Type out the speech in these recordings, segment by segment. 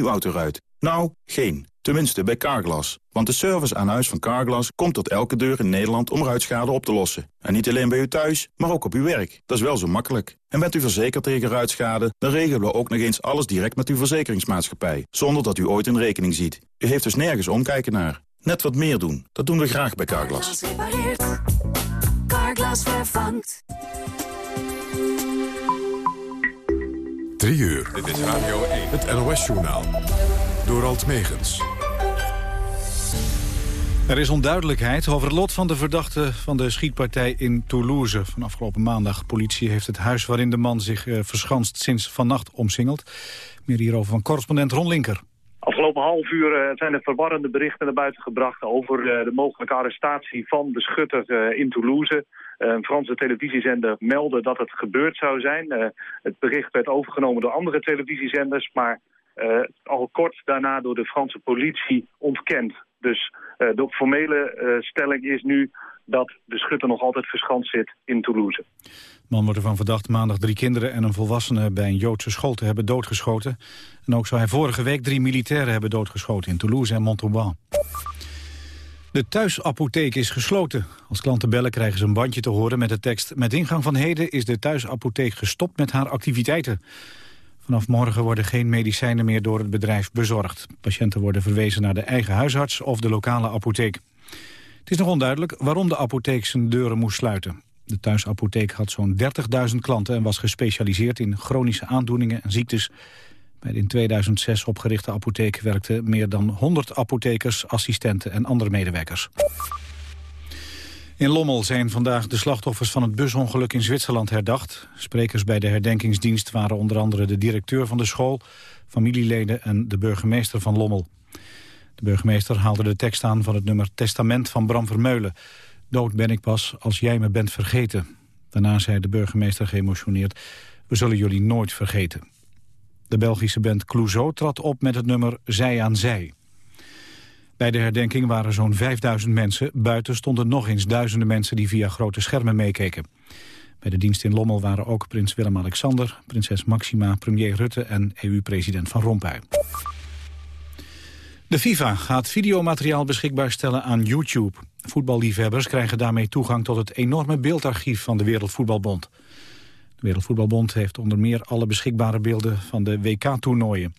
uw auto rijdt? Nou, geen. Tenminste bij Carglass. Want de service aan huis van Carglass komt tot elke deur in Nederland om ruitschade op te lossen. En niet alleen bij u thuis, maar ook op uw werk. Dat is wel zo makkelijk. En bent u verzekerd tegen ruitschade, dan regelen we ook nog eens alles direct met uw verzekeringsmaatschappij. Zonder dat u ooit een rekening ziet. U heeft dus nergens omkijken naar. Net wat meer doen. Dat doen we graag bij. Carglass vervangt. 3 uur. Dit is Radio 1. Het NOS-journaal. Door Alt Megens. Er is onduidelijkheid over het lot van de verdachte van de schietpartij in Toulouse van afgelopen maandag. Politie heeft het huis waarin de man zich uh, verschanst sinds vannacht omsingeld. Meer hierover van correspondent Ron Linker. Afgelopen half uur uh, zijn er verwarrende berichten naar buiten gebracht over uh, de mogelijke arrestatie van de schutter in Toulouse. Een Franse televisiezender meldde dat het gebeurd zou zijn. het bericht werd overgenomen door andere televisiezenders, maar al kort daarna door de Franse politie ontkend. Dus uh, de formele stelling is nu dat de schutter nog altijd verschanst zit in Toulouse. Man wordt ervan verdacht maandag drie kinderen en een volwassene bij een Joodse school te hebben doodgeschoten. En ook zou hij vorige week drie militairen hebben doodgeschoten in Toulouse en Montauban. De thuisapotheek is gesloten. Als klanten bellen krijgen ze een bandje te horen met de tekst... met ingang van heden is de thuisapotheek gestopt met haar activiteiten. Vanaf morgen worden geen medicijnen meer door het bedrijf bezorgd. Patiënten worden verwezen naar de eigen huisarts of de lokale apotheek. Het is nog onduidelijk waarom de apotheek zijn deuren moest sluiten. De thuisapotheek had zo'n 30.000 klanten en was gespecialiseerd in chronische aandoeningen en ziektes. Bij de in 2006 opgerichte apotheek werkten meer dan 100 apothekers, assistenten en andere medewerkers. In Lommel zijn vandaag de slachtoffers van het busongeluk in Zwitserland herdacht. Sprekers bij de herdenkingsdienst waren onder andere de directeur van de school, familieleden en de burgemeester van Lommel. De burgemeester haalde de tekst aan van het nummer Testament van Bram Vermeulen. Dood ben ik pas als jij me bent vergeten. Daarna zei de burgemeester geëmotioneerd, we zullen jullie nooit vergeten. De Belgische band Clouseau trad op met het nummer Zij aan Zij. Bij de herdenking waren zo'n 5000 mensen. Buiten stonden nog eens duizenden mensen die via grote schermen meekeken. Bij de dienst in Lommel waren ook prins Willem-Alexander, prinses Maxima, premier Rutte en EU-president Van Rompuy. De FIFA gaat videomateriaal beschikbaar stellen aan YouTube. Voetballiefhebbers krijgen daarmee toegang tot het enorme beeldarchief van de Wereldvoetbalbond. Wereldvoetbalbond heeft onder meer alle beschikbare beelden van de WK-toernooien.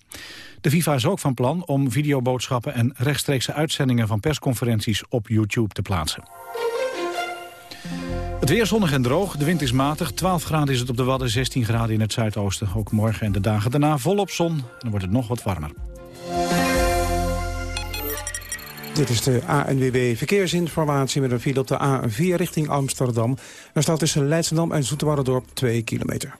De FIFA is ook van plan om videoboodschappen en rechtstreekse uitzendingen van persconferenties op YouTube te plaatsen. Het weer zonnig en droog, de wind is matig. 12 graden is het op de Wadden, 16 graden in het zuidoosten. Ook morgen en de dagen daarna volop zon en dan wordt het nog wat warmer. Dit is de ANWB Verkeersinformatie met een file op de A4 richting Amsterdam. Er staat tussen Leidschendam en Zoeterwoude 2 kilometer.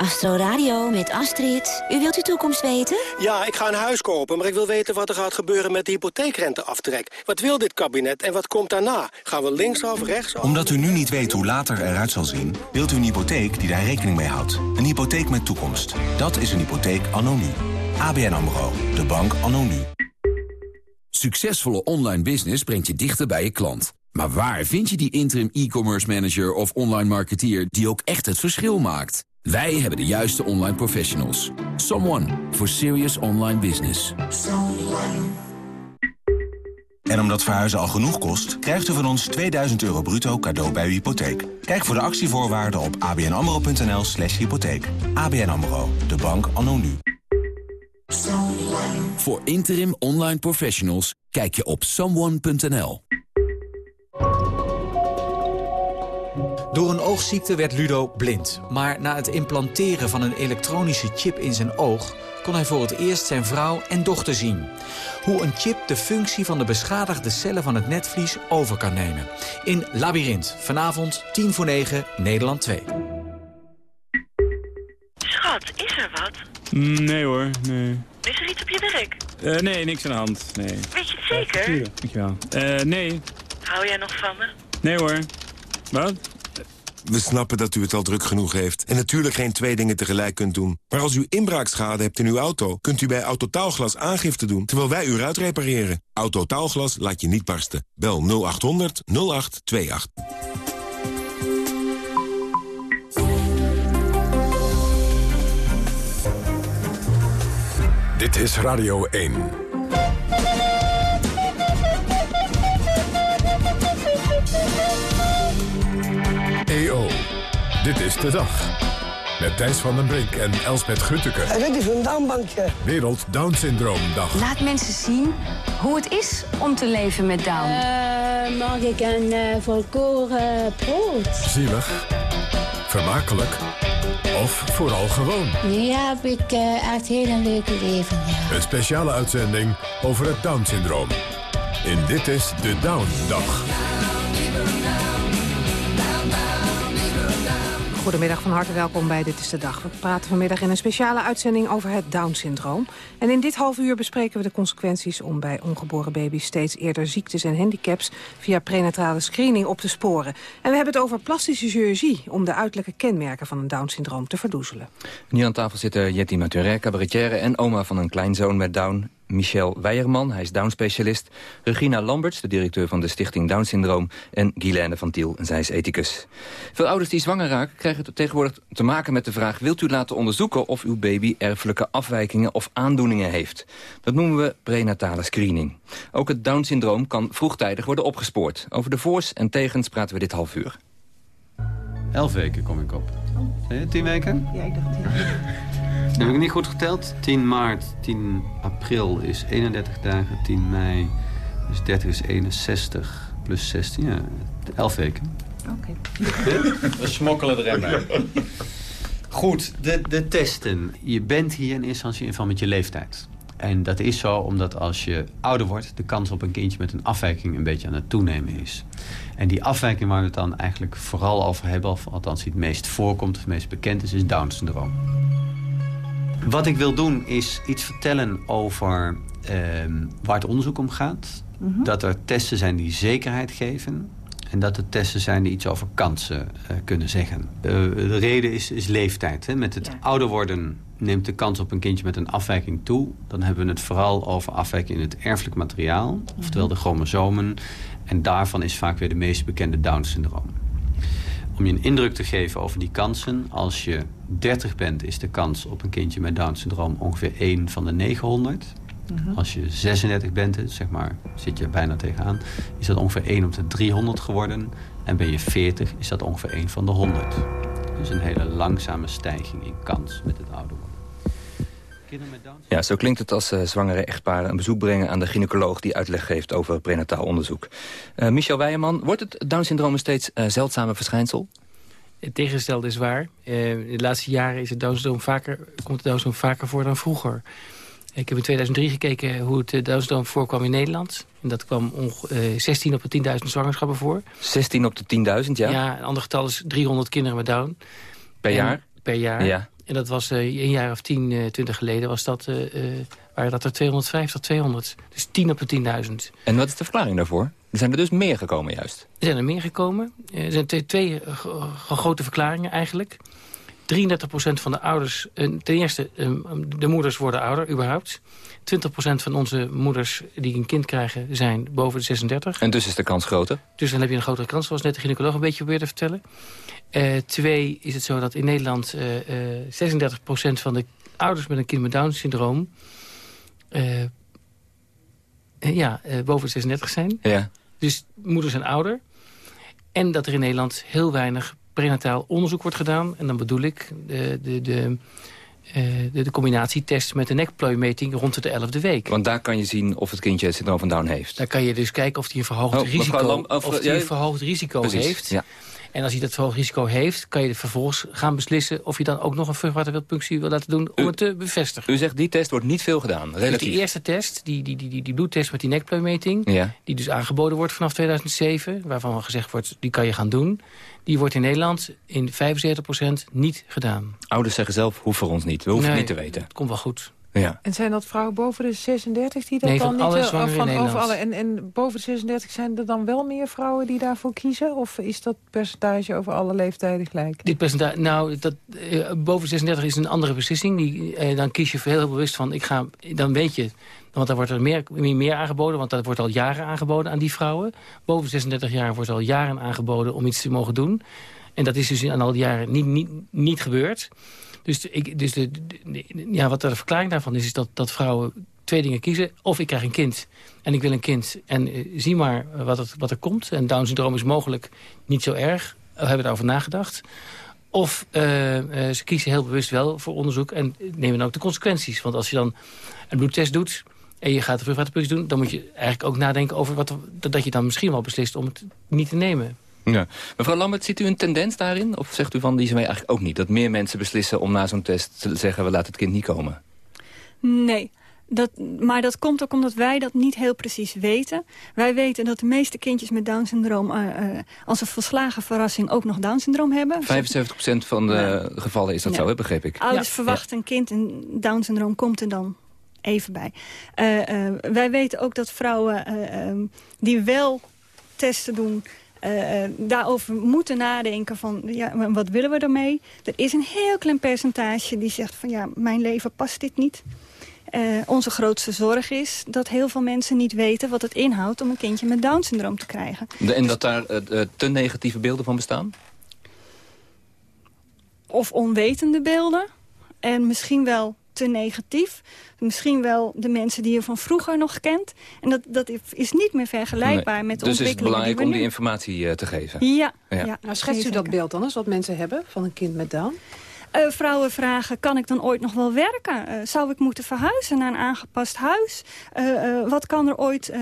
Astro Radio met Astrid. U wilt uw toekomst weten? Ja, ik ga een huis kopen, maar ik wil weten wat er gaat gebeuren met de hypotheekrenteaftrek. Wat wil dit kabinet en wat komt daarna? Gaan we linksaf, rechtsaf? Omdat u nu niet weet hoe later eruit zal zien... wilt u een hypotheek die daar rekening mee houdt. Een hypotheek met toekomst. Dat is een hypotheek anno nu. ABN AMRO. De bank anno nu. Succesvolle online business brengt je dichter bij je klant. Maar waar vind je die interim e-commerce manager of online marketeer... die ook echt het verschil maakt? Wij hebben de juiste online professionals. Someone for serious online business. En omdat verhuizen al genoeg kost, krijgt u van ons 2000 euro bruto cadeau bij uw hypotheek. Kijk voor de actievoorwaarden op abnamro.nl slash hypotheek. ABN AMRO, de bank anno nu. Voor interim online professionals kijk je op someone.nl. Door een oogziekte werd Ludo blind. Maar na het implanteren van een elektronische chip in zijn oog... kon hij voor het eerst zijn vrouw en dochter zien. Hoe een chip de functie van de beschadigde cellen van het netvlies over kan nemen. In Labyrinth, vanavond 10 voor 9, Nederland 2. Schat, is er wat? Nee hoor, nee. Is er iets op je werk? Uh, nee, niks aan de hand, nee. Weet je het zeker? Ja, dankjewel. Uh, nee. Hou jij nog van me? Nee hoor. Wat? We snappen dat u het al druk genoeg heeft en natuurlijk geen twee dingen tegelijk kunt doen. Maar als u inbraakschade hebt in uw auto, kunt u bij Autotaalglas aangifte doen terwijl wij u eruit repareren. Autotaalglas laat je niet barsten. Bel 0800 0828. Dit is Radio 1. Dit is de dag. Met Thijs van den Brink en Elsbeth Grutteke. En dit is een downbankje. Wereld Down Syndroom Dag. Laat mensen zien hoe het is om te leven met Down. Uh, mag ik een uh, volkoren brood? Zielig, vermakelijk of vooral gewoon. Ja, heb ik uh, echt heel een leuke leven, ja. Een speciale uitzending over het Down-syndroom. In Dit is de Down-dag. Goedemiddag, van harte welkom bij Dit is de Dag. We praten vanmiddag in een speciale uitzending over het Down-syndroom. En in dit half uur bespreken we de consequenties om bij ongeboren baby's steeds eerder ziektes en handicaps via prenatale screening op te sporen. En we hebben het over plastische chirurgie om de uiterlijke kenmerken van een Down-syndroom te verdoezelen. Hier aan tafel zitten Jetty Maturin, cabaretière en oma van een kleinzoon met Down. Michel Weijerman, hij is Down-specialist. Regina Lamberts, de directeur van de stichting Down-syndroom. En Guylaine van Tiel, zij is ethicus. Veel ouders die zwanger raken krijgen tegenwoordig te maken met de vraag... wilt u laten onderzoeken of uw baby erfelijke afwijkingen of aandoeningen heeft? Dat noemen we prenatale screening. Ook het Down-syndroom kan vroegtijdig worden opgespoord. Over de voors en tegens praten we dit half uur. Elf weken kom ik op. Nee, tien weken? Ja, ik dacht tien. Heb ik niet goed geteld? 10 maart, 10 april is 31 dagen, 10 mei is 30 is 61, plus 16, ja, 11 weken. Oké. We smokkelen er bij. Goed, de, de testen. Je bent hier in eerste instantie in van met je leeftijd. En dat is zo omdat als je ouder wordt... de kans op een kindje met een afwijking een beetje aan het toenemen is. En die afwijking waar we het dan eigenlijk vooral over hebben... of althans die het meest voorkomt of het meest bekend is, is Down-syndroom. Wat ik wil doen is iets vertellen over ehm, waar het onderzoek om gaat. Mhm. Dat er testen zijn die zekerheid geven. En dat er testen zijn die iets over kansen eh, kunnen zeggen. De, de reden is, is leeftijd. Hè. Met het ouder worden neemt de kans op een kindje met een afwijking toe. Dan hebben we het vooral over afwijking in het erfelijk materiaal. Oftewel de chromosomen. En daarvan is vaak weer de meest bekende Down-syndroom. Om je een indruk te geven over die kansen. Als je 30 bent is de kans op een kindje met Down-syndroom ongeveer 1 van de 900. Mhm. Als je 36 bent, zeg maar, zit je bijna tegenaan... is dat ongeveer 1 op de 300 geworden. En ben je 40 is dat ongeveer 1 van de 100. Dus een hele langzame stijging in kans met het ouder worden. Down Ja, zo klinkt het als uh, zwangere echtparen een bezoek brengen aan de gynaecoloog die uitleg geeft over prenataal onderzoek. Uh, Michel Weijerman, wordt het Down-syndroom een steeds uh, zeldzame verschijnsel? Het tegengestelde is waar. in de laatste jaren is het Down-syndroom vaker, komt het Down-syndroom vaker voor dan vroeger. Ik heb in 2003 gekeken hoe het Down-syndroom voorkwam in Nederland. En dat kwam 16 op de 10.000 zwangerschappen voor. 16 op de 10.000, ja? Ja, een ander getal is 300 kinderen met Down. Per en, jaar? Per jaar. Ja. En dat was uh, een jaar of 10, uh, 20 geleden, was dat, uh, waren dat er 250, 200. Dus 10 op de 10.000. En wat is de verklaring daarvoor? Er zijn er dus meer gekomen juist. Er zijn er meer gekomen. Er zijn twee, twee grote verklaringen eigenlijk. 33% van de ouders, ten eerste, de moeders worden ouder überhaupt. 20% van onze moeders die een kind krijgen zijn boven de 36. En dus is de kans groter? Dus dan heb je een grotere kans, zoals net de gynaecoloog een beetje probeerde te vertellen. Uh, twee is het zo dat in Nederland uh, uh, 36% van de ouders met een kind met Down-syndroom... ja, boven de 36 zijn. Ja. Dus moeders zijn ouder. En dat er in Nederland heel weinig prenataal onderzoek wordt gedaan. En dan bedoel ik de, de, de, de, de combinatietest met de nekplooimeting rond de 11e week. Want daar kan je zien of het kindje het syndroom van Down heeft. Daar kan je dus kijken of hij een verhoogd oh, risico, Lam, of, of die een verhoogd risico Precies, heeft. Ja. En als hij dat verhoogd risico heeft, kan je vervolgens gaan beslissen... of je dan ook nog een vruchtwaterwildpunctie wil laten doen om u, het te bevestigen. U zegt, die test wordt niet veel gedaan, relatief. Dus die eerste test, die, die, die, die, die bloedtest met die nekplooimeting... Ja. die dus aangeboden wordt vanaf 2007... waarvan gezegd wordt, die kan je gaan doen... die wordt in Nederland in 75% niet gedaan. Ouders zeggen zelf, hoeft voor ons niet. We hoeven nee, het niet te weten. Het komt wel goed. Ja. En zijn dat vrouwen boven de 36 die dat nee, dan van niet... alle zwangeren van in alle, en, en boven de 36 zijn er dan wel meer vrouwen die daarvoor kiezen? Of is dat percentage over alle leeftijden gelijk? Dit percentage, nou, dat, uh, boven 36 is een andere beslissing. Die, uh, dan kies je heel bewust van, ik ga, dan weet je... Want dan wordt er meer, meer, meer aangeboden, want dat wordt al jaren aangeboden aan die vrouwen. Boven 36 jaar wordt al jaren aangeboden om iets te mogen doen. En dat is dus aan al die jaren niet, niet, niet gebeurd. Dus, ik, dus de, ja, wat de verklaring daarvan is, is dat, dat vrouwen twee dingen kiezen. Of ik krijg een kind en ik wil een kind en uh, zie maar wat, het, wat er komt. En Down-syndroom is mogelijk niet zo erg. We hebben daarover nagedacht. Of uh, ze kiezen heel bewust wel voor onderzoek en nemen ook de consequenties. Want als je dan een bloedtest doet en je gaat de vruchtwaterpunctie doen... dan moet je eigenlijk ook nadenken over wat, dat je dan misschien wel beslist om het niet te nemen. Ja. Mevrouw Lambert, ziet u een tendens daarin? Of zegt u van, die zijn wij eigenlijk ook niet? Dat meer mensen beslissen om na zo'n test te zeggen... we laten het kind niet komen? Nee, dat, maar dat komt ook omdat wij dat niet heel precies weten. Wij weten dat de meeste kindjes met Down-syndroom... Uh, uh, als een volslagen verrassing ook nog Down-syndroom hebben. 75% van de ja. gevallen is dat ja. zo, hè, begreep ik. Ouders ja. verwachten een kind en Down-syndroom komt er dan even bij. Uh, wij weten ook dat vrouwen um, die wel testen doen... Uh, daarover moeten nadenken van, ja, wat willen we ermee? Er is een heel klein percentage die zegt van, ja, mijn leven past dit niet. Uh, onze grootste zorg is dat heel veel mensen niet weten wat het inhoudt... om een kindje met Down-syndroom te krijgen. De, en dat daar uh, te negatieve beelden van bestaan? Of onwetende beelden. En misschien wel te negatief. Misschien wel de mensen die je van vroeger nog kent. En dat, dat is niet meer vergelijkbaar nee. met de dus ontwikkelingen Dus is het belangrijk die om die informatie uh, te geven? Ja. ja. ja. Nou, schetst u dat beeld dan eens, wat mensen hebben van een kind met Down? Uh, vrouwen vragen, kan ik dan ooit nog wel werken? Uh, zou ik moeten verhuizen naar een aangepast huis? Uh, wat kan er ooit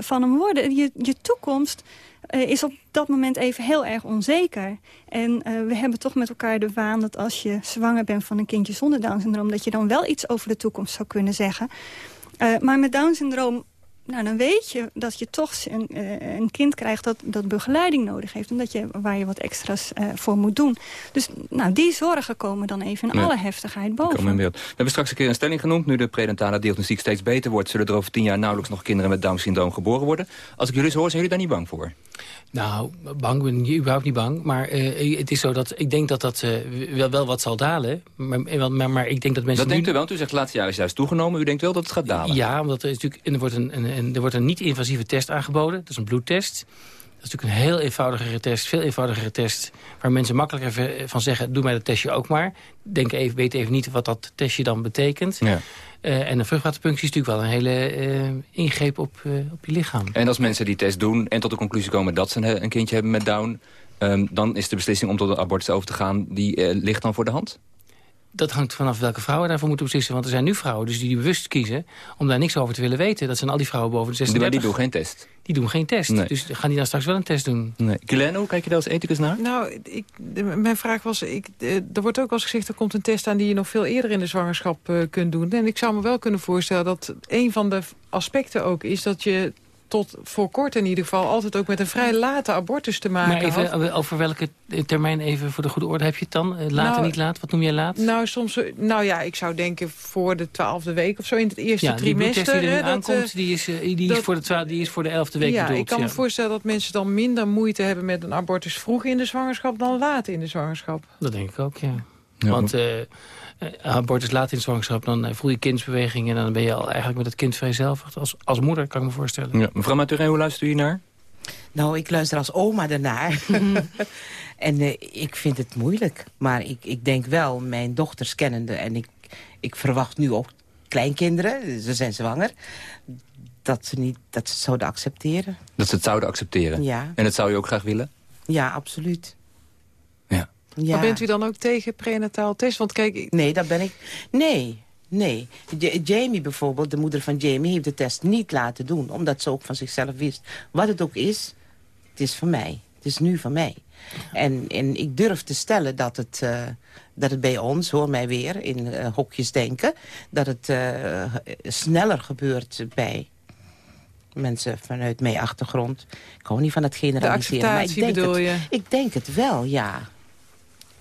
van hem worden? Je, je toekomst is op dat moment even heel erg onzeker. En we hebben toch met elkaar de waan dat als je zwanger bent van een kindje zonder Down-syndroom... dat je dan wel iets over de toekomst zou kunnen zeggen. maar met Down-syndroom nou, dan weet je dat je toch een, een kind krijgt dat, dat begeleiding nodig heeft. En dat je, waar je wat extra's uh, voor moet doen. Dus nou, die zorgen komen dan even in alle heftigheid boven. In beeld. We hebben straks een keer een stelling genoemd. Nu de prenatale diagnostiek steeds beter wordt... zullen er over tien jaar nauwelijks nog kinderen met Down-syndroom geboren worden. Als ik jullie zo hoor, zijn jullie daar niet bang voor? Nou, bang ben ik überhaupt niet bang. Maar uh, het is zo dat ik denk dat dat uh, wel, wel wat zal dalen. Maar, maar, maar ik denk dat mensen... Dat denkt u wel, u zegt het laatste jaar is juist toegenomen. U denkt wel dat het gaat dalen. Ja, omdat er, is natuurlijk, er wordt een, een, er wordt een niet-invasieve test aangeboden. Dat is een bloedtest. Dat is natuurlijk een heel eenvoudigere test, veel eenvoudigere test... waar mensen makkelijker van zeggen, doe mij dat testje ook maar. Denk even, weet even niet wat dat testje dan betekent. Ja. Uh, en een vruchtwaterpunctie is natuurlijk wel een hele uh, ingreep op, uh, op je lichaam. En als mensen die test doen en tot de conclusie komen dat ze een, kindje hebben met Down... Um, dan is de beslissing om tot een abortus over te gaan, die ligt dan voor de hand? Dat hangt vanaf welke vrouwen daarvoor moeten beslissen. Want er zijn nu vrouwen dus die bewust kiezen om daar niks over te willen weten. Dat zijn al die vrouwen boven de 36. Maar die doen geen test? Die doen geen test. Nee. Dus gaan die dan straks wel een test doen? Nee. Hoe kijk je daar als ethicus naar? Nou, ik, mijn vraag was... Ik, er wordt ook als gezegd, er komt een test aan... die je nog veel eerder in de zwangerschap uh, kunt doen. En ik zou me wel kunnen voorstellen dat een van de aspecten ook is... dat je tot voor kort in ieder geval altijd ook met een vrij late abortus te maken maar even, had. Over welke termijn even voor de goede orde heb je het dan? Later, nou, niet laat? Wat noem je laat? Nou, soms, nou ja, ik zou denken voor de twaalfde week of zo in het eerste ja, trimester. die die aankomt, die is, die, dat, is voor de die is voor de elfde week ja, bedoeld. Ik kan ja. me voorstellen dat mensen dan minder moeite hebben met een abortus vroeg in de zwangerschap dan laat in de zwangerschap. Dat denk ik ook, ja. Ja Want... Uh, abortus laat in zwangerschap, dan voel je kindsbeweging... en dan ben je al eigenlijk met het kind vereenzelvigd. Als, als moeder, kan ik me voorstellen. Ja. Mevrouw Maturé, hoe luistert u naar? Nou, ik luister als oma ernaar. en uh, ik vind het moeilijk. Maar ik, ik denk wel, mijn dochters kennende... en ik, ik verwacht nu ook kleinkinderen, ze zijn zwanger... dat ze, niet, dat ze het zouden accepteren. Dat ze het zouden accepteren? Ja. En dat zou je ook graag willen? Ja, absoluut. Ja. Maar bent u dan ook tegen prenataal test? Want kijk, ik... Nee, dat ben ik... Nee, nee. Jamie bijvoorbeeld, de moeder van Jamie... heeft de test niet laten doen, omdat ze ook van zichzelf wist. Wat het ook is, het is van mij. Het is nu van mij. En, en ik durf te stellen dat het, uh, dat het bij ons, hoor mij weer, in uh, hokjes denken... dat het uh, sneller gebeurt bij mensen vanuit mijn achtergrond. Ik hou niet van het generaliseren. De acceptatie maar ik denk bedoel het, je? Ik denk het wel, ja.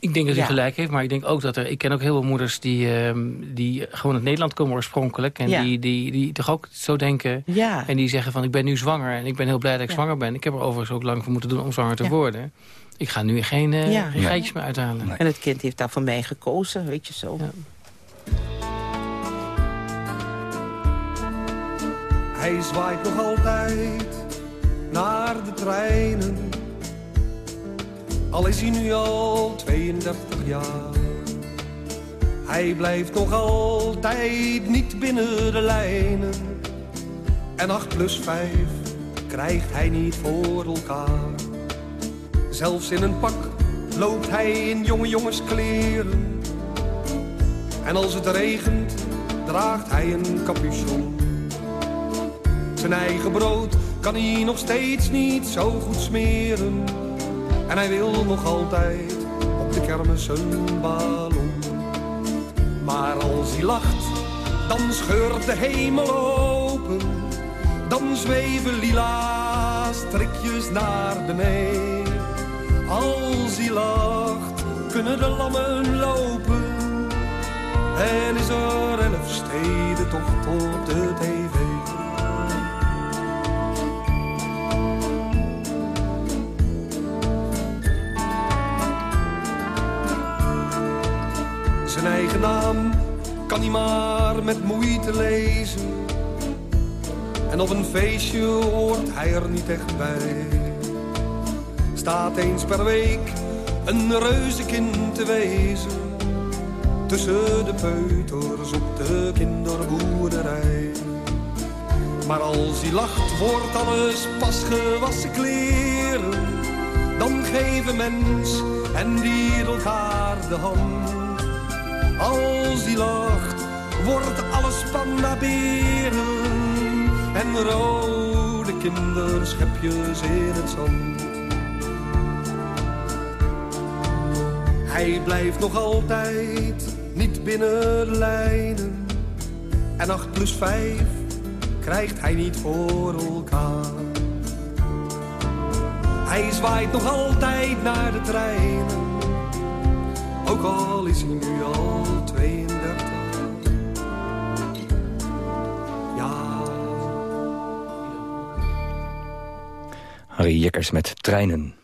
Ik denk dat hij Ja. gelijk heeft, maar ik denk ook dat er... Ik ken ook heel veel moeders die, ehm, die gewoon uit Nederland komen oorspronkelijk. En Ja. die, die, die toch ook zo denken. Ja. En die zeggen van ik ben nu zwanger en ik ben heel blij dat ik Ja. zwanger ben. Ik heb er overigens ook lang voor moeten doen om zwanger te Ja. worden. Ik ga nu geen, eh Ja. geitjes meer uithalen. En het kind heeft daar voor mij gekozen, weet je zo. Hij zwaait nog altijd naar de treinen. Al is hij nu al 32 jaar. Hij blijft nog altijd niet binnen de lijnen. En 8 plus 5 krijgt hij niet voor elkaar. Zelfs in een pak loopt hij in jonge jongens kleren. En als het regent, draagt hij een capuchon. Zijn eigen brood kan hij nog steeds niet zo goed smeren. En hij wil nog altijd op de kermis een ballon. Maar als hij lacht, dan scheurt de hemel open. Dan zweven lila strikjes naar beneden. Als hij lacht, kunnen de lammen lopen. En is er elf steden tocht op de tv. Zijn eigen naam kan hij maar met moeite lezen. En op een feestje hoort hij er niet echt bij. Staat eens per week een reuzekind te wezen. Tussen de peuters op de kinderboerderij. Maar als hij lacht wordt alles pas gewassen kleren. Dan geven mens en dier elkaar de hand. Als hij lacht, wordt alles pannaberen. En rode kinderschepjes in het zand. Hij blijft nog altijd niet binnen de lijnen. En 8 plus 5 krijgt hij niet voor elkaar. Hij zwaait nog altijd naar de treinen. Ook al is hij nu al 32. Ja. Harry Jekkers met treinen.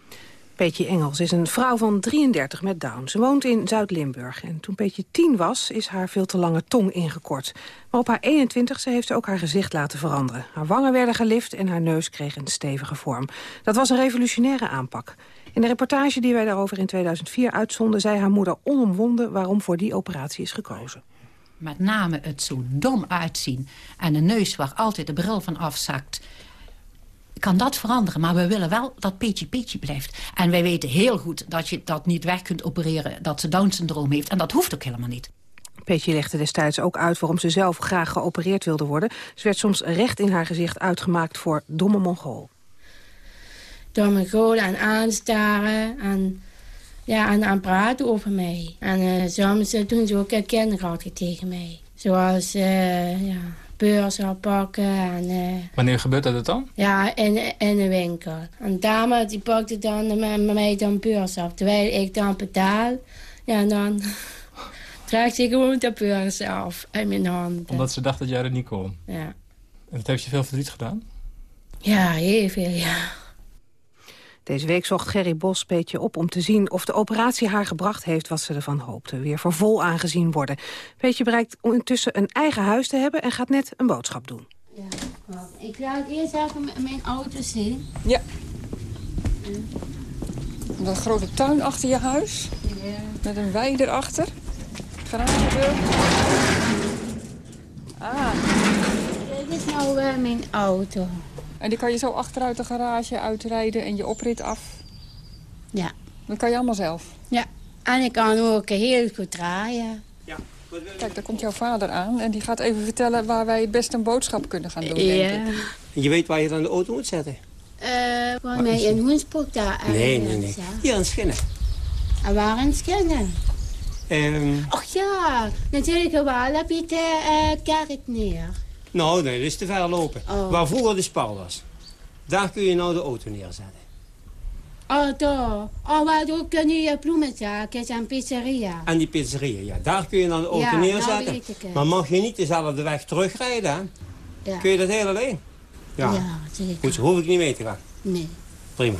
Peetje Engels is een vrouw van 33 met Down. Ze woont in Zuid-Limburg. En toen Peetje 10 was, is haar veel te lange tong ingekort. Maar op haar 21ste heeft ze ook haar gezicht laten veranderen. Haar wangen werden gelift en haar neus kreeg een stevige vorm. Dat was een revolutionaire aanpak. In de reportage die wij daarover in 2004 uitzonden... zei haar moeder onomwonden waarom voor die operatie is gekozen. Met name het zo dom uitzien en een neus waar altijd de bril van afzakt kan dat veranderen. Maar we willen wel dat Peetje Peetje blijft. En wij weten heel goed dat je dat niet weg kunt opereren... dat ze Down-syndroom heeft. En dat hoeft ook helemaal niet. Peetje legde destijds ook uit waarom ze zelf graag geopereerd wilde worden. Ze werd soms recht in haar gezicht uitgemaakt voor domme Mongool. Domme Mongool en aanstaren en, ja, en aan praten over mij. En uh, soms uh, doen ze ook uh, kinderachtig tegen mij. Zoals, ja beurs pakken. En, uh, Wanneer gebeurt dat dan? Ja, in, in de winkel. Een dame die pakte dan met mij dan beurs af. Terwijl ik dan betaal, ja, dan draagt ze gewoon de beurs af uit mijn hand. Omdat ze dacht dat jij er niet kon? Ja. En dat heeft je veel verdriet gedaan? Ja, heel veel, ja. Deze week zocht Gerry Bos Peetje op om te zien of de operatie haar gebracht heeft wat ze ervan hoopte. Weer voor vol aangezien worden. Peetje bereikt intussen een eigen huis te hebben en gaat net een boodschap doen. Ja, ik laat eerst even mijn auto zien. Ja. Een grote tuin achter je huis. Ja. Met een wei erachter. Garagedeur. Ah. Dit is nou uh, mijn auto. En die kan je zo achteruit de garage uitrijden en je oprit af? Ja. Dat kan je allemaal zelf? Ja. En ik kan ook heel goed draaien. Ja. Kijk, daar komt jouw vader aan en die gaat even vertellen waar wij het best een boodschap kunnen gaan doen, ja. denk ik. En je weet waar je dan de auto moet zetten? Uh, voor mij in Hoensbroek daar. Nee, nee, nee. Hier aan Schinnen. En waar in Schinnen? Um... Och ja, natuurlijk wel. Heb je de uh, kerk neer. Nou, nee, dat is te ver lopen. Oh. Waar vroeger de spal was. Daar kun je nou de auto neerzetten. Oh, daar. Oh, waar ook nu je bloemenzaak is en pizzeria. En die pizzeria, ja. Daar kun je dan de auto ja, neerzetten. weet ik het. Maar mag je niet dezelfde weg terugrijden, hè? Ja. Kun je dat heel alleen? Ja. Ja, zeker. Goed, zo hoef ik niet mee te gaan. Nee. Prima.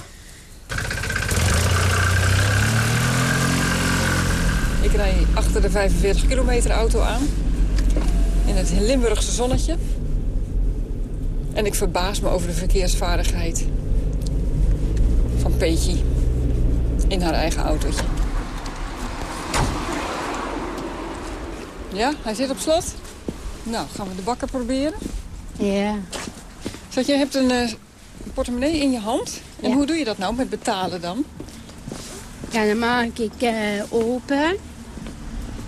Ik rij achter de 45 kilometer auto aan. In het Limburgse zonnetje. En ik verbaas me over de verkeersvaardigheid van Peetje in haar eigen autootje. Ja, hij zit op slot. Nou, gaan we de bakker proberen. Ja. Zeg, je hebt een eh, portemonnee in je hand. En Ja. hoe doe je dat nou met betalen dan? Ja, dan maak ik eh, open.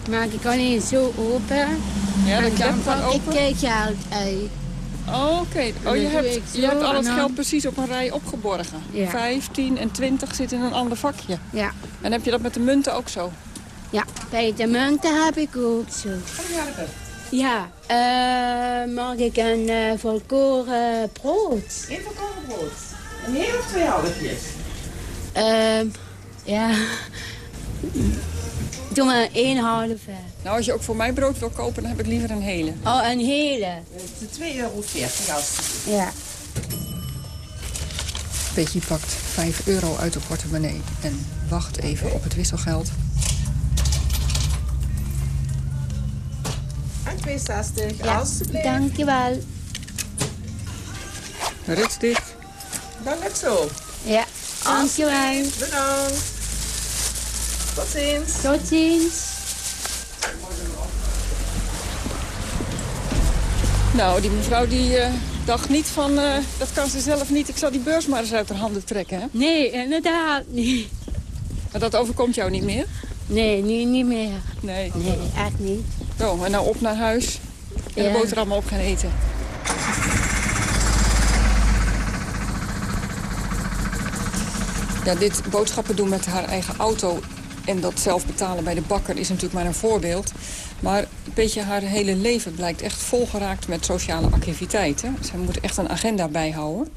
Maak ik alleen zo open. Ja, de pak ik open. eh, geld uit. Oh, Oké, oh, je, hebt, je hebt al het geld precies op een rij opgeborgen. Ja. Vijf, tien en twintig zit in een ander vakje. Ja. En heb je dat met de munten ook zo? Ja, bij de munten heb ik ook zo. Ja, eh, mag ik een eh, volkoren brood? Eén volkoren brood. Een heel of twee halfjes? Ehm, ja. Doe maar één halve. Nou, als je ook voor mij brood wil kopen, dan heb ik liever een hele. Oh, een hele. Is 2,40 euro als Ja. Petje pakt 5 euro uit de portemonnee en wacht even op het wisselgeld. En 2,60. Ja, Alsjeblieft. dankjewel. Rits dicht. Dan net zo. Ja, dankjewel. Bedankt. Tot ziens. Tot ziens. Nou, die mevrouw die eh, dacht niet van, eh, dat kan ze zelf niet. Ik zal die beurs maar eens uit haar handen trekken, hè? Nee, inderdaad niet. Maar dat overkomt jou niet meer? Nee, nu niet meer. Nee. Nee, echt niet. Zo, en nou op naar huis. En Ja. de boterhammen op gaan eten. Ja, dit boodschappen doen met haar eigen auto en dat zelf betalen bij de bakker is natuurlijk maar een voorbeeld. Maar een beetje haar hele leven blijkt echt volgeraakt met sociale activiteiten. Ze moet echt een agenda bijhouden.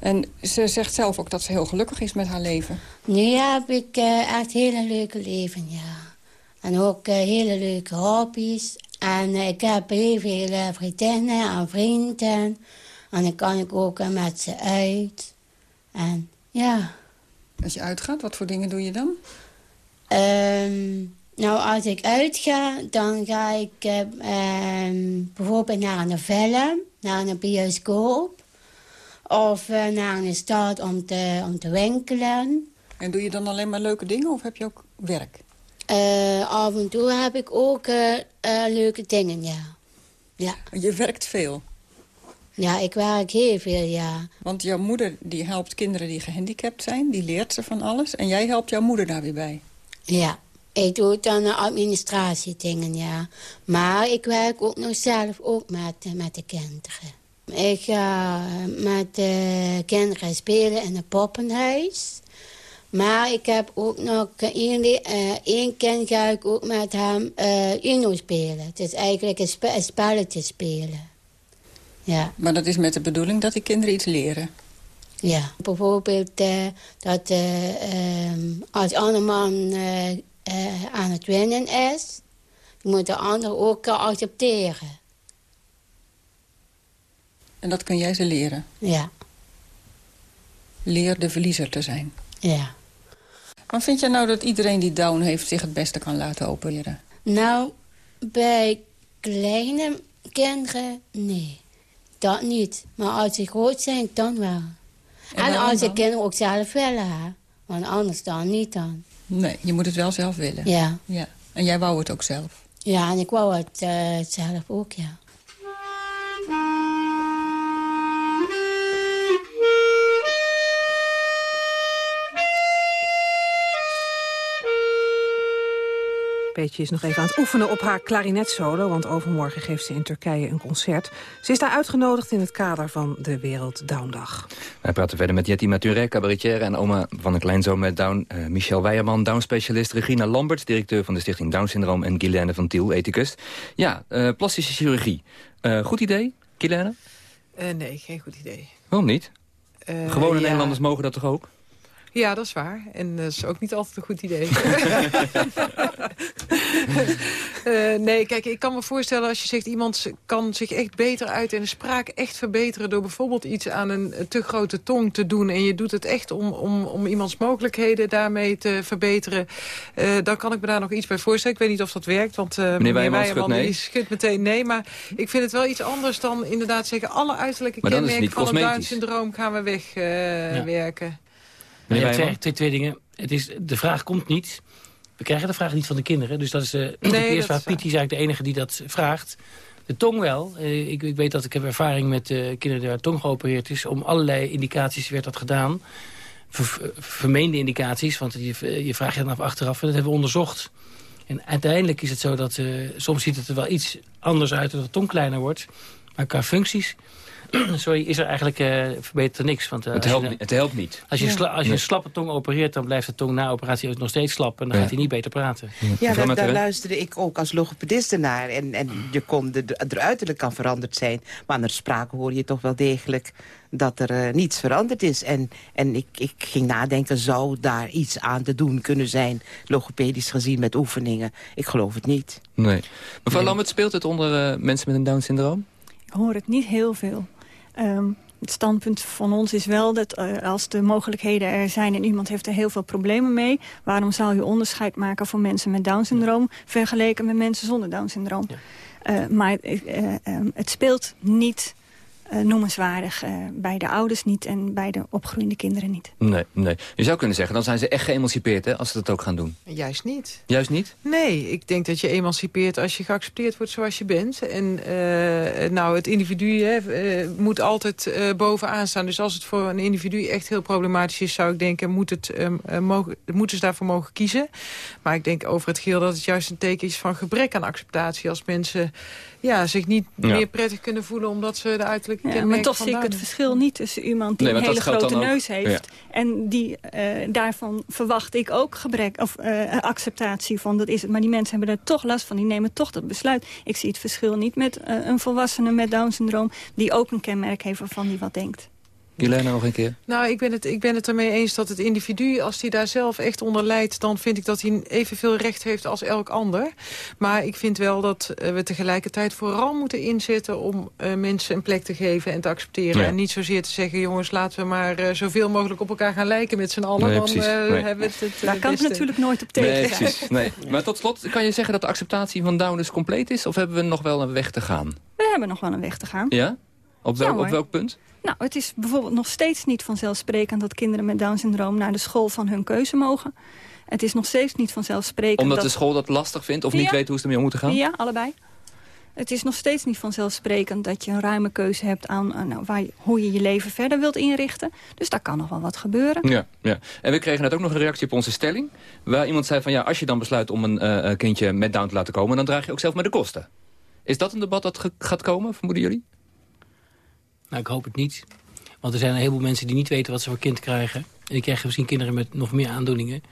En ze zegt zelf ook dat ze heel gelukkig is met haar leven. Nu heb ik eh, echt hele leuke leven, ja. En ook eh, hele leuke hobby's. En eh, ik heb heel veel vriendinnen en vrienden. En dan kan ik ook met ze uit. En ja. Als je uitgaat, wat voor dingen doe je dan? Ehm, nou, als ik uitga, dan ga ik eh, ehm, bijvoorbeeld naar een film, naar een bioscoop. Of eh, naar een stad om te, om te winkelen. En doe je dan alleen maar leuke dingen of heb je ook werk? Eh, af en toe heb ik ook leuke dingen, ja. ja. Je werkt veel. Ja, ik werk heel veel, ja. Want jouw moeder die helpt kinderen die gehandicapt zijn. Die leert ze van alles. En jij helpt jouw moeder daar weer bij. Ja, ik doe dan uh, administratiedingen, ja. Maar ik werk ook nog zelf ook met, eh, met de kinderen. Ik ga met de kinderen spelen in een poppenhuis. Maar ik heb ook nog eh, één, eh, één kind ga ik ook met hem eh Uno spelen. Het is eigenlijk een, een spelletje spelen. Ja. Maar dat is met de bedoeling dat die kinderen iets leren. Ja, bijvoorbeeld eh, dat eh, ehm, als een man eh, aan het winnen is... moet de ander ook accepteren. En dat kun jij ze leren. Ja, Leer de verliezer te zijn. ja. Maar vind jij nou dat iedereen die down heeft zich het beste kan laten opereren? Nou, bij kleine kinderen, nee. Dat niet. Maar als ze groot zijn, dan wel. En, als dan? kinderen ook zelf willen, hè. Want anders dan niet dan. Nee, je moet het wel zelf willen. Ja. ja. En jij wou het ook zelf. Ja, en ik wou het eh, zelf ook, ja. Peetje is nog even aan het oefenen op haar klarinetsolo... want overmorgen geeft ze in Turkije een concert. Ze is daar uitgenodigd in het kader van de Wereld Downdag. Wij praten verder met Jetty Maturek, cabaretier en oma van een kleinzoon met Down. eh, Michel Weijerman, Down-specialist. Regina Lamberts, directeur van de Stichting Down Syndroom. En Guylaine van Tiel, ethicus. Ja, eh, plastische chirurgie. Eh, goed idee, Guylaine? Eh, nee, geen goed idee. Waarom niet? Eh, Gewone ja. Nederlanders mogen dat toch ook? Ja, dat is waar. En dat is ook niet altijd een goed idee. Eh, nee, kijk, ik kan me voorstellen als je zegt... iemand kan zich echt beter uit en de spraak echt verbeteren... door bijvoorbeeld iets aan een te grote tong te doen... en je doet het echt om, om, om iemands mogelijkheden daarmee te verbeteren... eh, dan kan ik me daar nog iets bij voorstellen. Ik weet niet of dat werkt, want uh, meneer, Weijerman schudt nee. die schudt meteen nee. Maar ik vind het wel iets anders dan inderdaad zeggen... alle uiterlijke Maar dan is het kenmerken niet van een cosmetisch. Down-syndroom gaan we wegwerken. Je hebt Weijerman? twee, twee, twee dingen. Het is, de vraag komt niet We krijgen de vraag niet van de kinderen. Dus dat is eerste is vraag. Piet is eigenlijk de enige die dat vraagt. De tong wel. Eh, ik, ik weet dat ik heb ervaring met eh, kinderen die waar tong geopereerd is. Om allerlei indicaties werd dat gedaan. Ver- vermeende indicaties, want je, je vraagt je dan af achteraf. En dat hebben we onderzocht. En uiteindelijk is het zo dat... soms ziet het er wel iets anders uit dat de tong kleiner wordt. Maar qua functies... Sorry, is er eigenlijk eh verbeterd er niks. Want, eh, Het je helpt, het helpt niet. als je, een Ja. sla- als je Nee. een slappe tong opereert, dan blijft de tong na operatie nog steeds slap. En dan Ja. gaat hij niet beter praten. Ja, daar, daar luisterde ik ook als logopediste naar. En, en je kon, de, de uiterlijk kan veranderd zijn. Maar aan de spraak hoor je toch wel degelijk dat er eh, niets veranderd is. En, en ik, ik ging nadenken, zou daar iets aan te doen kunnen zijn... logopedisch gezien met oefeningen? Ik geloof het niet. Nee. Mevrouw Lambert, speelt het onder mensen met een Down-syndroom? Ik hoor het niet heel veel. Ehm, het standpunt van ons is wel dat eh, als de mogelijkheden er zijn... en iemand heeft er heel veel problemen mee... waarom zou je onderscheid maken voor mensen met Down-syndroom... vergeleken met mensen zonder Down-syndroom? Eh, maar eh, eh, het speelt niet eh, noemenswaardig eh, bij de ouders niet... en bij de opgroeiende kinderen niet. Nee, nee. Je zou kunnen zeggen, dan zijn ze echt geëmancipeerd hè, als ze dat ook gaan doen. Juist niet. Juist niet? Nee, ik denk dat je emancipeert als je geaccepteerd wordt zoals je bent. En eh, nou, het individu hè, eh, moet altijd eh, bovenaan staan. Dus als het voor een individu echt heel problematisch is... zou ik denken, moet het, ehm, eh, mogen, moeten ze daarvoor mogen kiezen. Maar ik denk over het geheel dat het juist een teken is van gebrek aan acceptatie. Als mensen ja, zich niet Ja. meer prettig kunnen voelen... omdat ze de uiterlijke Ja, kenmerken maar toch van zie ik het verschil niet tussen iemand die Nee, een hele grote ook. neus heeft... en die eh, daarvan verwacht ik ook gebrek of eh, acceptatie van. Dat is het. Maar die mensen hebben er toch last van. Die nemen toch dat besluit. Ik zie het verschil niet met eh, een volwassene met Down-syndroom... die ook een kenmerk heeft waarvan die wat denkt. Jelena nog een keer. Nou, ik ben, het, ik ben het ermee eens dat het individu, als hij daar zelf echt onder lijdt... dan vind ik dat hij evenveel recht heeft als elk ander. Maar ik vind wel dat eh, we tegelijkertijd vooral moeten inzetten... om eh, mensen een plek te geven en te accepteren. Ja. En niet zozeer te zeggen, jongens, laten we maar eh, zoveel mogelijk op elkaar gaan lijken met z'n allen. Nee, dan eh, Nee. hebben we het, het Daar kan ik natuurlijk nooit op tegen Nee, precies. Nee. Maar tot slot, kan je zeggen dat de acceptatie van Down dus compleet is? Of hebben we nog wel een weg te gaan? We hebben nog wel een weg te gaan. Ja? Op Ja, op welk punt? Nou, het is bijvoorbeeld nog steeds niet vanzelfsprekend... dat kinderen met Down-syndroom naar de school van hun keuze mogen. Het is nog steeds niet vanzelfsprekend Omdat dat... de school dat lastig vindt of niet weet hoe ze ermee om moeten gaan? Ja, allebei. Het is nog steeds niet vanzelfsprekend dat je een ruime keuze hebt... aan aan, nou, waar je- hoe je je leven verder wilt inrichten. Dus daar kan nog wel wat gebeuren. Ja, ja. En we kregen net ook nog een reactie op onze stelling. Waar iemand zei van ja, als je dan besluit om een eh, kindje met Down te laten komen... dan draag je ook zelf maar de kosten. Is dat een debat dat gaat komen, vermoeden jullie? Nou, ik hoop het niet. Want er zijn een heleboel mensen die niet weten wat ze voor kind krijgen. En die krijgen misschien kinderen met nog meer aandoeningen.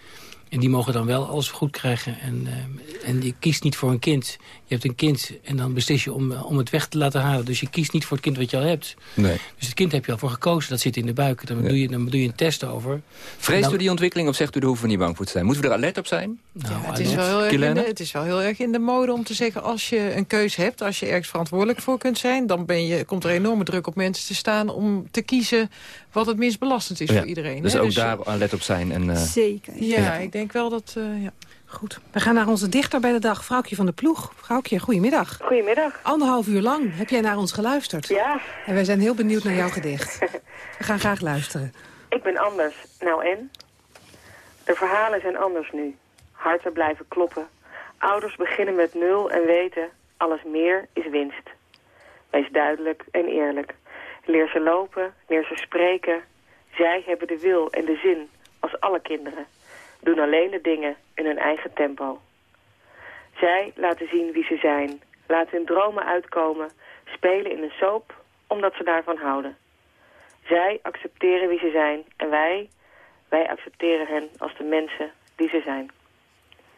En die mogen dan wel alles goed krijgen. En, eh, en je kiest niet voor een kind. Je hebt een kind en dan beslis je om, eh, om het weg te laten halen. Dus je kiest niet voor het kind wat je al hebt. Nee. Dus het kind heb je al voor gekozen. Dat zit in de buik. Dan, doe, je, dan doe je een test over. Vreest Nou, u die ontwikkeling of zegt u, daar hoeven we niet bang voor te zijn? Moeten we er alert op zijn? Nou, Het is, wel heel erg in de, het is wel heel erg in de mode om te zeggen... als je een keus hebt, als je ergens verantwoordelijk voor kunt zijn... dan ben je, komt er enorme druk op mensen te staan om te kiezen... wat het minst belastend is Ja. voor iedereen. Dus hè. ook daar alert op zijn. En, eh, Zeker. Ja, Ja. ik denk wel dat... eh, ja. Goed. We gaan naar onze dichter bij de dag, Vrouwtje van de Ploeg. Vrouwtje, goedemiddag. Goedemiddag. Anderhalf uur lang heb jij naar ons geluisterd. Ja. En wij zijn heel benieuwd naar jouw gedicht. We gaan graag luisteren. Ik ben anders. Nou en? De verhalen zijn anders nu. Harten blijven kloppen. Ouders beginnen met nul en weten, alles meer is winst. Wees duidelijk en eerlijk. Leer ze lopen, leer ze spreken. Zij hebben de wil en de zin, als alle kinderen. Doen alleen de dingen in hun eigen tempo. Zij laten zien wie ze zijn. Laten hun dromen uitkomen. Spelen in een soap, omdat ze daarvan houden. Zij accepteren wie ze zijn en wij, wij accepteren hen als de mensen die ze zijn.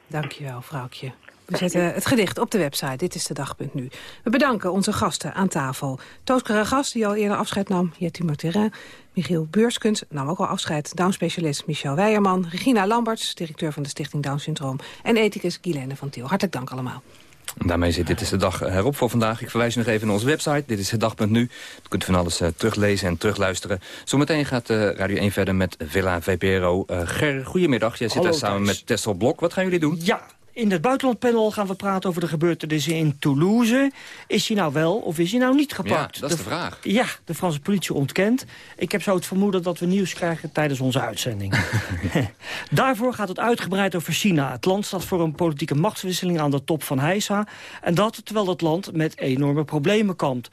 Dankjewel, vrouwtje. We zetten het gedicht op de website. Dit is de dag.nu. We bedanken onze gasten aan tafel. Toos Karagas, die al eerder afscheid nam. Jetty Marterin. Michiel Beurskens nam ook al afscheid. Down-specialist Michel Weijerman. Regina Lamberts, directeur van de Stichting Down Syndroom. En ethicus Guilaine van Tiel. Hartelijk dank allemaal. Daarmee zit Dit is de Dag erop voor vandaag. Ik verwijs u nog even naar onze website. Dit is de dag.nu. U kunt van alles eh, teruglezen en terugluisteren. Zometeen gaat eh, Radio 1 verder met Villa VPRO. Eh Ger, goedemiddag. Jij zit Hallo, daar samen met Tessel Blok. Wat gaan jullie doen? Ja, in het buitenlandpanel gaan we praten over de gebeurtenissen in Toulouse. Is hij nou wel of is hij nou niet gepakt? Ja, dat is de vraag. Ja, de Franse politie ontkent. Ik heb zo het vermoeden dat we nieuws krijgen tijdens onze uitzending. Daarvoor gaat het uitgebreid over China. Het land staat voor een politieke machtswisseling aan de top van Heisa. En dat terwijl het land met enorme problemen kampt.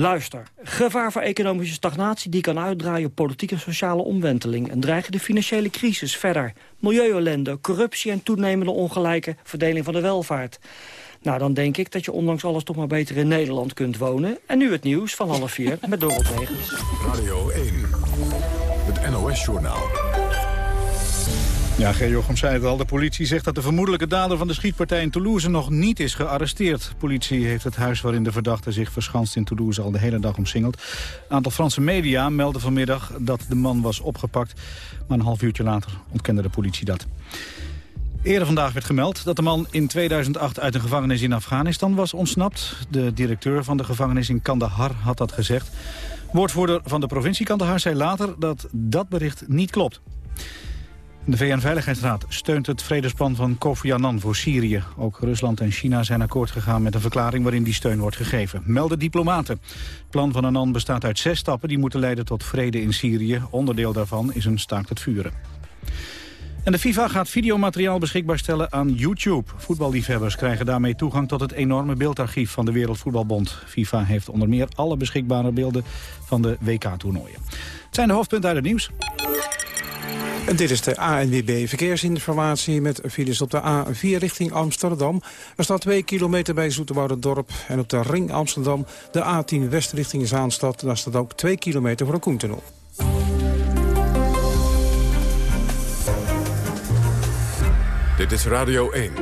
Luister, gevaar voor economische stagnatie die kan uitdraaien op politieke en sociale omwenteling en dreigen de financiële crisis verder. Milieuellende, corruptie en toenemende ongelijke verdeling van de welvaart. Nou, dan denk ik dat je ondanks alles toch maar beter in Nederland kunt wonen. En nu het nieuws van half vier met Dorot. Radio 1, het NOS-journaal. Ja, G. Jochem zei het al. De politie zegt dat de vermoedelijke dader van de schietpartij in Toulouse nog niet is gearresteerd. De politie heeft het huis waarin de verdachte zich verschanst in Toulouse al de hele dag omsingeld. Een aantal Franse media melden vanmiddag dat de man was opgepakt. Maar een half uurtje later ontkende de politie dat. Eerder vandaag werd gemeld dat de man in 2008 uit een gevangenis in Afghanistan was ontsnapt. De directeur van de gevangenis in Kandahar had dat gezegd. Woordvoerder van de provincie Kandahar zei later dat dat bericht niet klopt. De VN-veiligheidsraad steunt het vredesplan van Kofi Annan voor Syrië. Ook Rusland en China zijn akkoord gegaan met een verklaring waarin die steun wordt gegeven. Melden diplomaten. Het plan van Annan bestaat uit zes stappen die moeten leiden tot vrede in Syrië. Onderdeel daarvan is een staakt het vuren. En de FIFA gaat videomateriaal beschikbaar stellen aan YouTube. Voetballiefhebbers krijgen daarmee toegang tot het enorme beeldarchief van de Wereldvoetbalbond. FIFA heeft onder meer alle beschikbare beelden van de WK-toernooien. Het zijn de hoofdpunten uit het nieuws. Dit is de ANWB Verkeersinformatie met files op de A4 richting Amsterdam. Er staat 2 kilometer bij Dorp En op de ring Amsterdam de A10 West richting Zaanstad. Daar staat ook 2 kilometer voor de Koentunnel. Dit is Radio 1.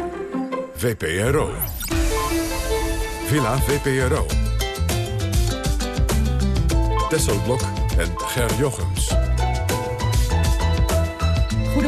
VPRO. Villa VPRO. Tesselblok en Ger Jochems.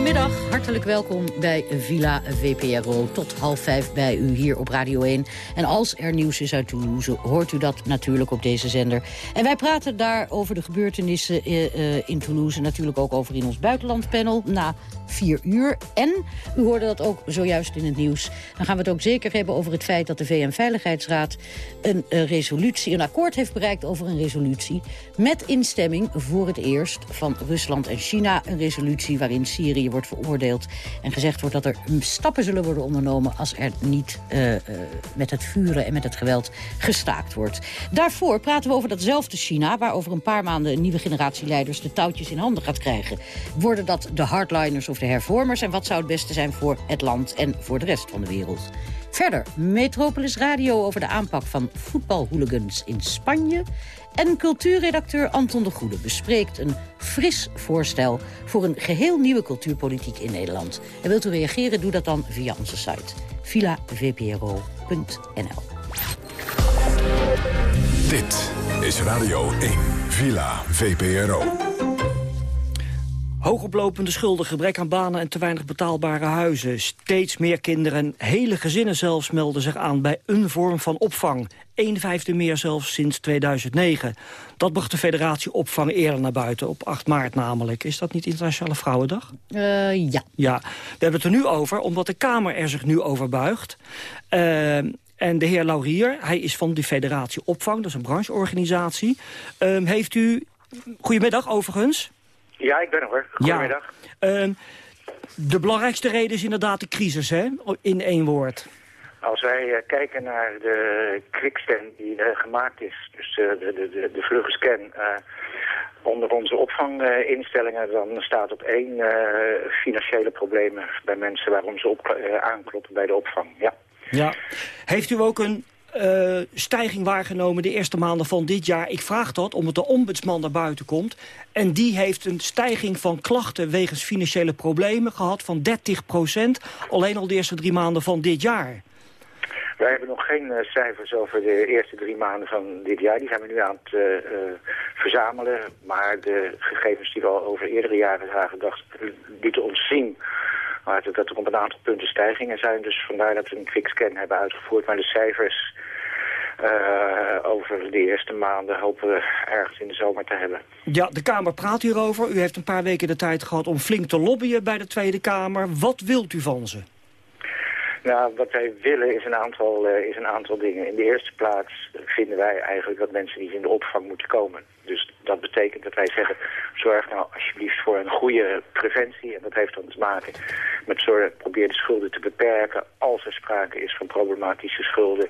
Goedemiddag, hartelijk welkom bij Villa VPRO. Tot half vijf bij u hier op Radio 1. En als er nieuws is uit Toulouse, hoort u dat natuurlijk op deze zender. En wij praten daar over de gebeurtenissen eh, eh, in Toulouse... natuurlijk ook over in ons buitenlandpanel na vier uur. En, u hoorde dat ook zojuist in het nieuws... dan gaan we het ook zeker hebben over het feit dat de VN-veiligheidsraad... een uh, resolutie, een akkoord heeft bereikt over een resolutie... met instemming voor het eerst van Rusland en China. Een resolutie waarin Syrië wordt veroordeeld. En gezegd wordt dat er stappen zullen worden ondernomen... als er niet uh, uh, met het vuren en met het geweld gestaakt wordt. Daarvoor praten we over datzelfde China... waar over een paar maanden een nieuwe generatie leiders... de touwtjes in handen gaat krijgen. Worden dat de hardliners of de hervormers? En wat zou het beste zijn voor het land en voor de rest van de wereld? Verder, Metropolis Radio over de aanpak van voetbalhooligans in Spanje. En cultuurredacteur Anton de Goede bespreekt een fris voorstel... voor een geheel nieuwe cultuurpolitiek in Nederland. En wilt u reageren, doe dat dan via onze site villavpro.nl. Dit is Radio 1, Villa VPRO. Hoogoplopende schulden, gebrek aan banen en te weinig betaalbare huizen. Steeds meer kinderen, hele gezinnen zelfs, melden zich aan bij een vorm van opvang. Een vijfde meer zelfs sinds 2009. Dat bracht de federatie opvang eerder naar buiten, op 8 maart namelijk. Is dat niet Internationale Vrouwendag? Uh, ja. Ja, we hebben het er nu over, omdat de Kamer er zich nu over buigt. Uh, en de heer Laurier, hij is van die federatie opvang, dat is een brancheorganisatie. Uh, heeft u... Goedemiddag overigens. Ja, ik ben er hoor. Goedemiddag. Ja. Uh, de belangrijkste reden is inderdaad de crisis, hè? In één woord. Als wij uh, kijken naar de quickscan die uh, gemaakt is, dus de, de, de, de vlugge scan onder onze opvanginstellingen, dan staat op één financiële problemen bij mensen waarom ze op, aankloppen bij de opvang. Ja. ja. Heeft u ook een uh, stijging waargenomen de eerste maanden van dit jaar. Ik vraag dat omdat de ombudsman naar buiten komt. En die heeft een stijging van klachten wegens financiële problemen gehad van 30 procent. Alleen al de eerste drie maanden van dit jaar. Wij hebben nog geen uh, cijfers over de eerste drie maanden van dit jaar. Die zijn we nu aan het uh, verzamelen. Maar de gegevens die we al over eerdere jaren zagen, gedacht, lieten ons zien maar dat er op een aantal punten stijgingen zijn. Dus vandaar dat we een quickscan hebben uitgevoerd. Maar de cijfers over de eerste maanden hopen we ergens in de zomer te hebben. Ja, de Kamer praat hierover. U heeft een paar weken de tijd gehad om flink te lobbyen bij de Tweede Kamer. Wat wilt u van ze? Nou, wat wij willen is een, aantal, eh, is een aantal dingen. In de eerste plaats vinden wij eigenlijk dat mensen niet in de opvang moeten komen. Dus dat betekent dat wij zeggen, zorg nou alsjeblieft voor een goede preventie. En dat heeft dan te maken met zorg, probeer de schulden te beperken als er sprake is van problematische schulden.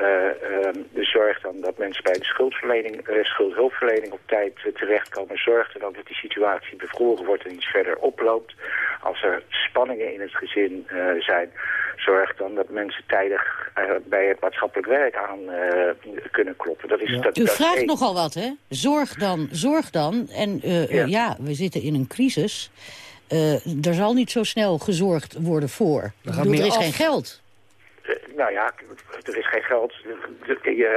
Uh, dus zorg dan dat mensen bij de schuldverlening, uh, schuldhulpverlening op tijd terechtkomen. Zorg er dan dat die situatie bevroren wordt en iets verder oploopt. Als er spanningen in het gezin zijn, zorg dan dat mensen tijdig bij het maatschappelijk werk aan kunnen kloppen. Dat is, ja. dat, U dat vraagt nogal wat, hè? Zorg dan, zorg dan. En ja. ja. we zitten in een crisis. er zal niet zo snel gezorgd worden voor. Bedoel, er is af. geen geld. Nou ja, er is geen geld.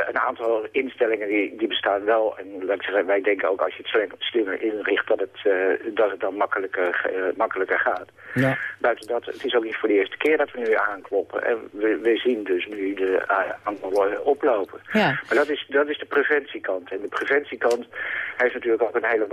Een aantal instellingen die, die bestaan wel. En laat ik zeggen, wij denken ook als je het slimmer inricht dat het, uh, dat het dan makkelijker, uh, makkelijker gaat. Ja. Buiten dat, het is ook niet voor de eerste keer dat we nu aankloppen. En we, we zien dus nu de uh, aantallen oplopen. Ja. Maar dat is, dat is de preventiekant. En de preventiekant heeft natuurlijk ook een hele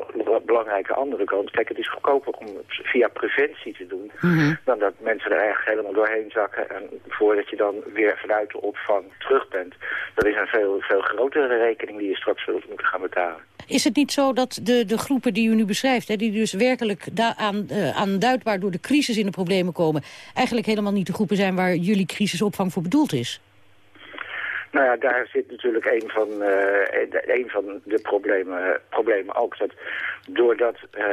belangrijke andere kant. Kijk, het is goedkoper om het via preventie te doen... Mm -hmm. dan dat mensen er eigenlijk helemaal doorheen zakken. En voordat je dan weer vanuit de opvang terug bent... dat is een veel, veel grotere rekening die je straks zult moeten gaan betalen. Is het niet zo dat de, de groepen die u nu beschrijft... Hè, die dus werkelijk aan, uh, aanduidbaar door de crisis in de problemen komen... eigenlijk helemaal niet de groepen zijn waar jullie crisisopvang voor bedoeld is? Nou ja, daar zit natuurlijk een van, uh, een van de problemen, problemen ook. Dat doordat uh,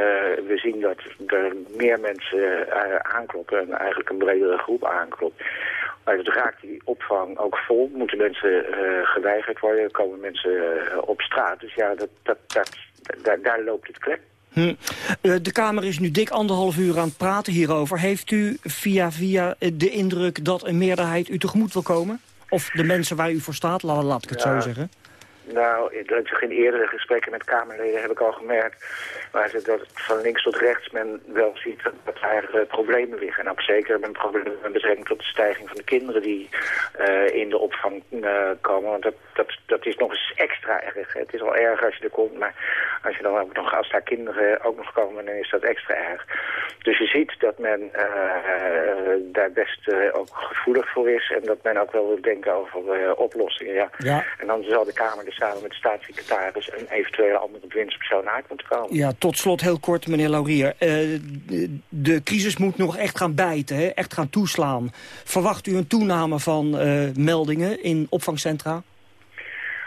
we zien dat er meer mensen uh, aankloppen en eigenlijk een bredere groep aanklopt. Maar het raakt die opvang ook vol. Moeten mensen geweigerd worden, komen mensen op straat. Dus ja, dat, dat, dat, daar, daar loopt het klep. Hm. De Kamer is nu dik anderhalf uur aan het praten hierover. Heeft u via via de indruk dat een meerderheid u tegemoet wil komen? Of de mensen waar u voor staat, laat, laat ik het ja, zo zeggen. Nou, in eerdere gesprekken met Kamerleden heb ik al gemerkt... Maar dat van links tot rechts men wel ziet dat er uh, problemen liggen. En ook zeker met problemen met betrekking tot de stijging van de kinderen die uh, in de opvang uh, komen. Want dat, dat, dat is nog eens extra erg. Het is al erg als je er komt, maar als, je dan ook nog, als daar kinderen ook nog komen, dan is dat extra erg. Dus je ziet dat men daar best ook gevoelig voor is en dat men ook wel wil denken over oplossingen. Ja. ja. En dan zal de Kamer er samen met de staatssecretaris en eventuele andere bewindspersoon uit moeten komen. Ja, tot slot heel kort, meneer Laurier. Uh, de, de, crisis moet nog echt gaan bijten, hè? echt gaan toeslaan. Verwacht u een toename van uh, meldingen in opvangcentra?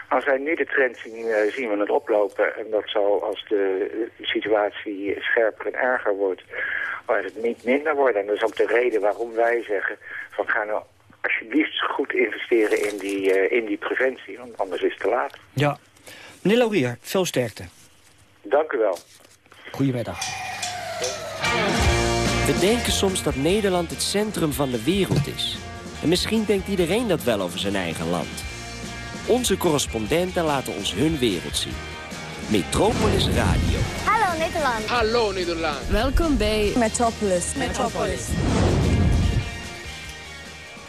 Als wij nu de trend zien, uh, zien we het oplopen. En dat zal als de situatie scherper en erger wordt, waar het niet minder wordt. En dat is ook de reden waarom wij zeggen, van ga nou alsjeblieft goed investeren in die, in die preventie. Want anders is het te laat. Ja. Meneer Laurier, veel sterkte. Dank u wel. Goedemiddag. We denken soms dat Nederland het centrum van de wereld is. En misschien denkt iedereen dat wel over zijn eigen land. Onze correspondenten laten ons hun wereld zien. Metropolis Radio. Hallo Nederland. Hallo Nederland. Welkom bij Metropolis. Metropolis.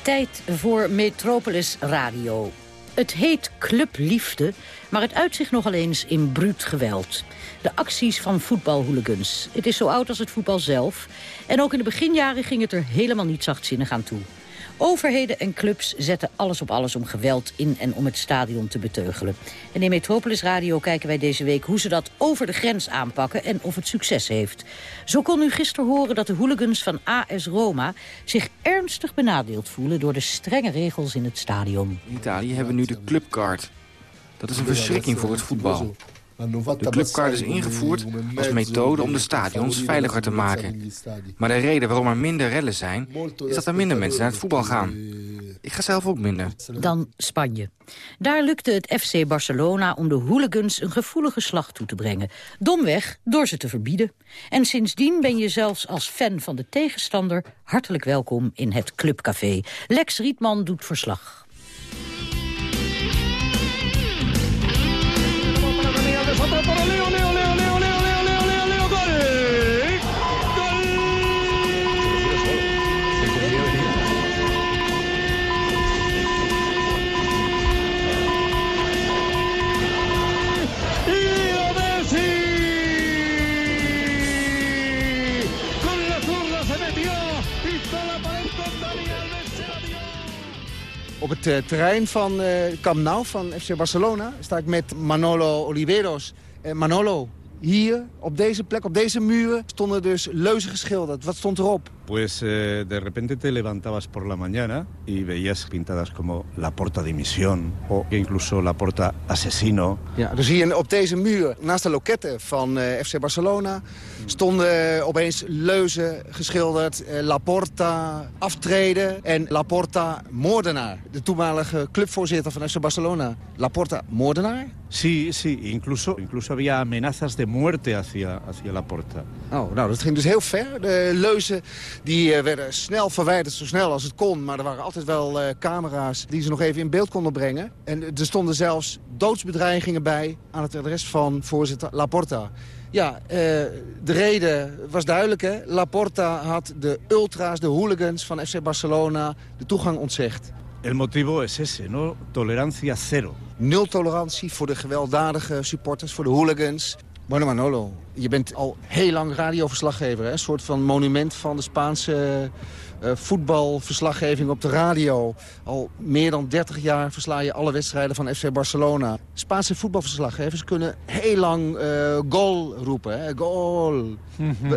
Tijd voor Metropolis Radio. Het heet Club Liefde, maar het uitzicht nogal eens in bruut geweld. De acties van voetbalhooligans. Het is zo oud als het voetbal zelf. En ook in de beginjaren ging het er helemaal niet zachtzinnig aan toe. Overheden en clubs zetten alles op alles om geweld in en om het stadion te beteugelen. En in Metropolis Radio kijken wij deze week hoe ze dat over de grens aanpakken en of het succes heeft. Zo kon u gisteren horen dat de hooligans van AS Roma zich ernstig benadeeld voelen door de strenge regels in het stadion. In Italië hebben we nu de clubcard. Dat is een verschrikking voor het voetbal. De clubcard is ingevoerd als methode om de stadions veiliger te maken. Maar de reden waarom er minder rellen zijn, is dat er minder mensen naar het voetbal gaan. Ik ga zelf ook minder. Dan Spanje. Daar lukte het FC Barcelona om de hooligans een gevoelige slag toe te brengen. Domweg door ze te verbieden. En sindsdien ben je zelfs als fan van de tegenstander hartelijk welkom in het Clubcafé. Lex Rietman doet verslag. es het eh, terrein van uh, Camp Nou van FC Barcelona. Sta ik met Manolo Oliveros. Manolo, hier, op deze plek, op deze muren, stonden dus leuzen geschilderd. Wat stond erop? Pues eh, de repente te levantabas por la mañana y veías pintadas como la porta dimisión o incluso la porta asesino. Ja, dus hier op deze muur, naast de loketten van eh, FC Barcelona, stonden opeens leuzen geschilderd. Eh, la Porta aftreden en La Porta moordenaar. De toenmalige clubvoorzitter van FC Barcelona. La Porta moordenaar? Sí, sí, incluso, incluso había amenazas de muerte hacia, hacia La Porta. Oh, nou, dat ging dus heel ver. De leuzen die eh, werden snel verwijderd, zo snel als het kon. Maar er waren altijd wel uh, camera's die ze nog even in beeld konden brengen. En er stonden zelfs doodsbedreigingen bij aan het adres van voorzitter Laporta. Ja, uh, de reden was duidelijk. Hè? Laporta had de ultra's, de hooligans van FC Barcelona de toegang ontzegd. El motivo es ese, no? Tolerancia cero. Nul tolerantie voor de gewelddadige supporters, voor de hooligans. Bueno Manolo, je bent al heel lang radioverslaggever. Hè? Een soort van monument van de Spaanse voetbalverslaggeving op de radio. Al meer dan 30 jaar versla je alle wedstrijden van FC Barcelona. Spaanse voetbalverslaggevers kunnen heel lang uh, goal roepen. Hè? Goal.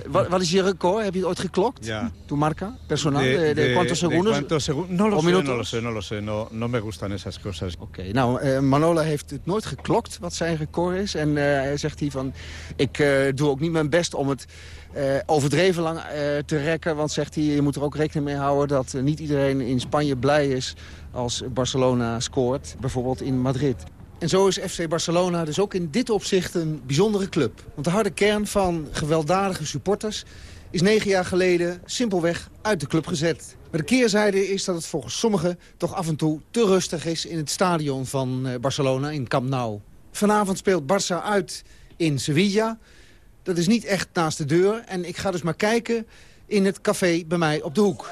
wat, wat, is je record? Heb je het ooit geklokt? Ja. Tu marca? Personal? De, de, de, cuántos segundos? De segun no, lo sé, no lo sé, no lo sé. No, no me gustan esas cosas. Oké, okay, nou, uh, Manola heeft het nooit geklokt wat zijn record is. En hij zegt hier van, ik doe ook niet mijn best om het uh, overdreven lang uh, te rekken. Want zegt hij, je moet er ook rekening mee houden... dat uh, niet iedereen in Spanje blij is als Barcelona scoort. Bijvoorbeeld in Madrid. En zo is FC Barcelona dus ook in dit opzicht een bijzondere club. Want de harde kern van gewelddadige supporters is negen jaar geleden simpelweg uit de club gezet. Maar de keerzijde is dat het volgens sommigen toch af en toe te rustig is... in het stadion van Barcelona in Camp Nou. Vanavond speelt Barça uit in Sevilla... Dat is niet echt naast de deur. En ik ga dus maar kijken in het café bij mij op de hoek.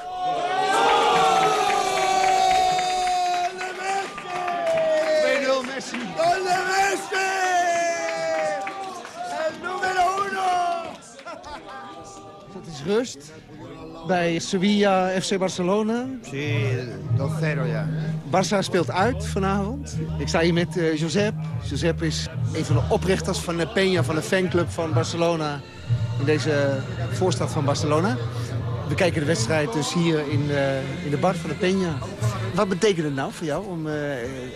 Dat is rust bij Sevilla FC Barcelona. Sí, 2-0 ja. Barça speelt uit vanavond. Ik sta hier met uh, Josep. Josep is een van de oprichters van de Peña, van de fanclub van Barcelona. In deze voorstad van Barcelona. We kijken de wedstrijd dus hier in de, in de bar van de Peña. Wat betekent het nou voor jou om uh,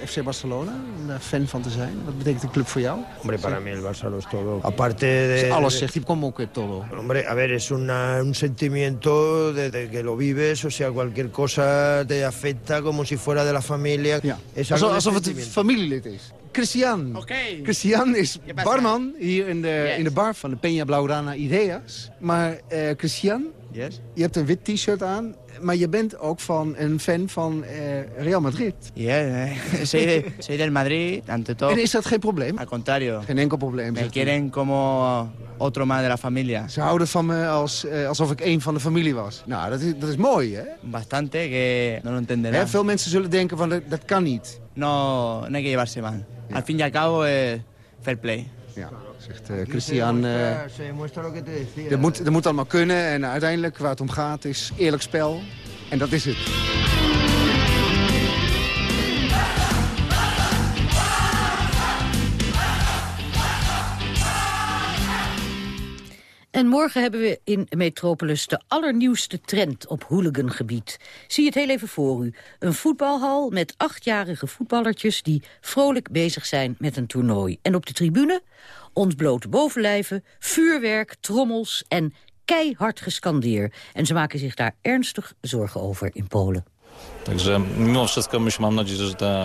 FC Barcelona, om daar fan van te zijn? Wat betekent de club voor jou? Hombre, para mí el Barça lo es todo. Aparte de... Es alles zegt hij, como que todo. Hombre, a ver, es una, un sentimiento desde que lo vives, o sea, cualquier cosa te afecta como si fuera de la familia. Ja. Es alsof, alsof het een familielid is. Christian. Okay. Christian is barman hier in de, yes. in de bar van de Peña Blaugrana Ideas. Maar uh, Christian, yes. je hebt een wit t-shirt aan, maar je bent ook van een fan van uh, Real Madrid. Ja, yeah, soy, de, soy del Madrid, ante todo. En is dat geen probleem? Al contrario. Geen enkel probleem. Me quieren como otro más de la familia. Ze houden van me als, uh, alsof ik een van de familie was. Nou, dat is, dat is mooi, hè? Bastante, que no lo entenderán. Hè, veel mensen zullen denken van, dat, dat kan niet. No, no hay que llevarse mal. Ja. Al fin y al cabo, eh, fair play. Ja, zegt uh, Christian. Uh, dat, moet, dat moet allemaal kunnen. En uiteindelijk waar het om gaat is eerlijk spel. En dat is het. En morgen hebben we in Metropolis de allernieuwste trend op hooligangebied. Zie het heel even voor u. Een voetbalhal met achtjarige voetballertjes die vrolijk bezig zijn met een toernooi. En op de tribune ontblote bovenlijven, vuurwerk, trommels en keihard gescandeer. En ze maken zich daar ernstig zorgen over in Polen. Także mimo wszystko mam nadzieję, że ta...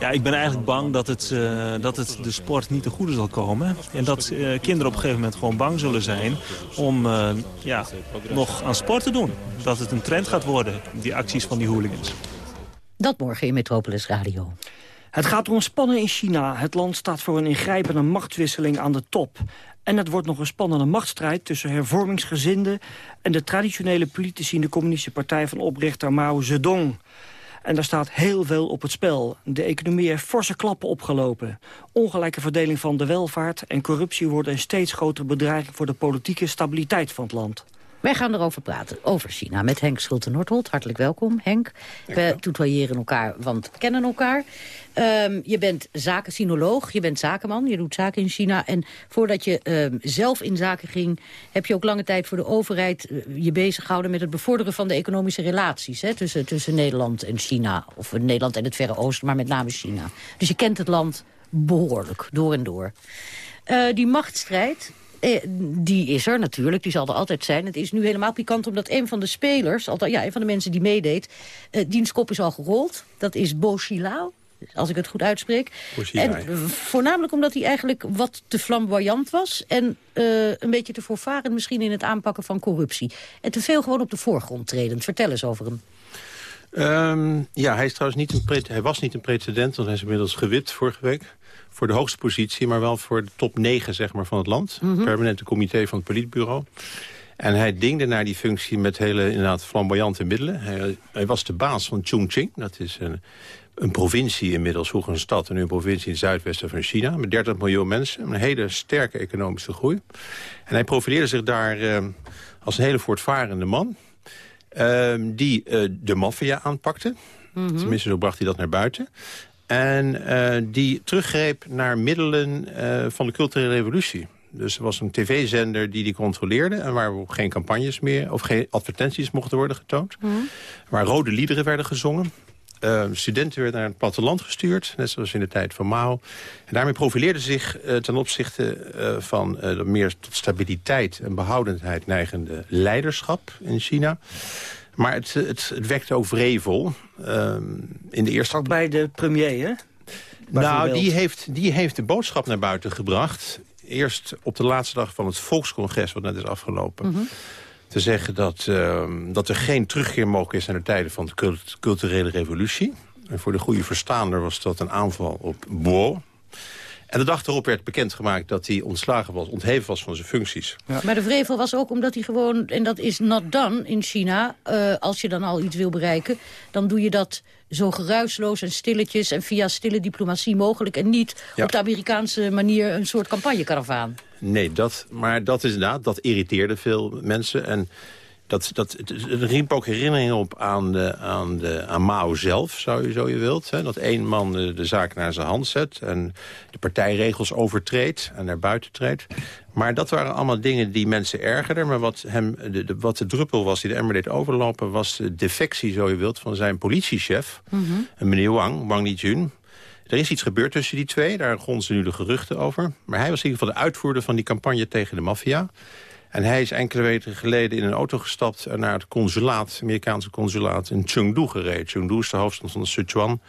Ja, ik ben eigenlijk bang dat het, uh, dat het de sport niet te goede zal komen. En dat uh, kinderen op een gegeven moment gewoon bang zullen zijn om uh, ja, nog aan sport te doen. Dat het een trend gaat worden, die acties van die hooligans. Dat morgen in Metropolis Radio. Het gaat om spannen in China. Het land staat voor een ingrijpende machtswisseling aan de top. En het wordt nog een spannende machtsstrijd tussen hervormingsgezinden... en de traditionele politici in de communistische partij van oprichter Mao Zedong. En daar staat heel veel op het spel. De economie heeft forse klappen opgelopen. Ongelijke verdeling van de welvaart en corruptie worden een steeds grotere bedreiging voor de politieke stabiliteit van het land. Wij gaan erover praten, over China, met Henk Schulte-Nordholt. Hartelijk welkom, Henk. We tutoyeren elkaar, want we kennen elkaar. Um, je bent zakensinoloog, je bent zakenman, je doet zaken in China. En voordat je um, zelf in zaken ging... heb je ook lange tijd voor de overheid uh, je bezig gehouden... met het bevorderen van de economische relaties hè, tussen, tussen Nederland en China. Of Nederland en het Verre Oosten, maar met name China. Dus je kent het land behoorlijk, door en door. Uh, die machtsstrijd, eh, die is er natuurlijk, die zal er altijd zijn. Het is nu helemaal pikant omdat een van de spelers, althans, ja, een van de mensen die meedeed... Uh, diens kop is al gerold. Dat is Bo Xilao, als ik het goed uitspreek. En voornamelijk omdat hij eigenlijk wat te flamboyant was... en uh, een beetje te voorvarend misschien in het aanpakken van corruptie. En te veel gewoon op de voorgrond tredend. Vertel eens over hem. Um, ja, hij, is trouwens niet een hij was niet een precedent, want hij is inmiddels gewit vorige week voor de hoogste positie, maar wel voor de top 9 zeg maar, van het land. Mm -hmm. Permanente comité van het politbureau. En hij dingde naar die functie met hele inderdaad flamboyante middelen. Hij, hij was de baas van Chongqing. Dat is een, een provincie inmiddels, vroeger een stad... en nu een provincie in het zuidwesten van China... met 30 miljoen mensen, een hele sterke economische groei. En hij profileerde zich daar uh, als een hele voortvarende man... Uh, die uh, de maffia aanpakte. Mm -hmm. Tenminste, zo bracht hij dat naar buiten. En uh, die teruggreep naar middelen uh, van de culturele revolutie. Dus er was een tv-zender die die controleerde... en waar geen campagnes meer of geen advertenties mochten worden getoond. Mm. Waar rode liederen werden gezongen. Uh, studenten werden naar het platteland gestuurd, net zoals in de tijd van Mao. En daarmee profileerde zich uh, ten opzichte uh, van de meer tot stabiliteit en behoudendheid neigende leiderschap in China. Maar het, het, het wekte ook vrevel. Uh, in de eerste... Ook bij de premier, hè? Nou, die heeft, die heeft de boodschap naar buiten gebracht. Eerst op de laatste dag van het volkscongres, wat net is afgelopen. Mm -hmm. Te zeggen dat, uh, dat er geen terugkeer mogelijk is naar de tijden van de cult culturele revolutie. En voor de goede verstaander was dat een aanval op Bo, en de dag erop werd bekendgemaakt dat hij ontslagen was, ontheven was van zijn functies. Ja. Maar de vrevel was ook omdat hij gewoon, en dat is not done in China... Uh, als je dan al iets wil bereiken, dan doe je dat zo geruisloos en stilletjes... en via stille diplomatie mogelijk en niet ja. op de Amerikaanse manier een soort campagnekaravaan. Nee, dat, maar dat is inderdaad, dat irriteerde veel mensen en... Dat, dat, het, riep ook herinneringen op aan, de, aan, de, aan Mao zelf, zou je, zo je wilt. Hè? Dat één man de, de, zaak naar zijn hand zet en de partijregels overtreedt en naar buiten treedt. Maar dat waren allemaal dingen die mensen ergerden. Maar wat, hem, de, de, wat de druppel was die de emmer deed overlopen... was de defectie, zo je wilt, van zijn politiechef. Mm -hmm. Meneer Wang, Wang Lijun. Er is iets gebeurd tussen die twee, daar gonzen nu de geruchten over. Maar hij was in ieder geval de uitvoerder van die campagne tegen de maffia. En hij is enkele weken geleden in een auto gestapt... naar het consulaat, het Amerikaanse consulaat in Chengdu gereden. Chengdu is de hoofdstad van de Sichuan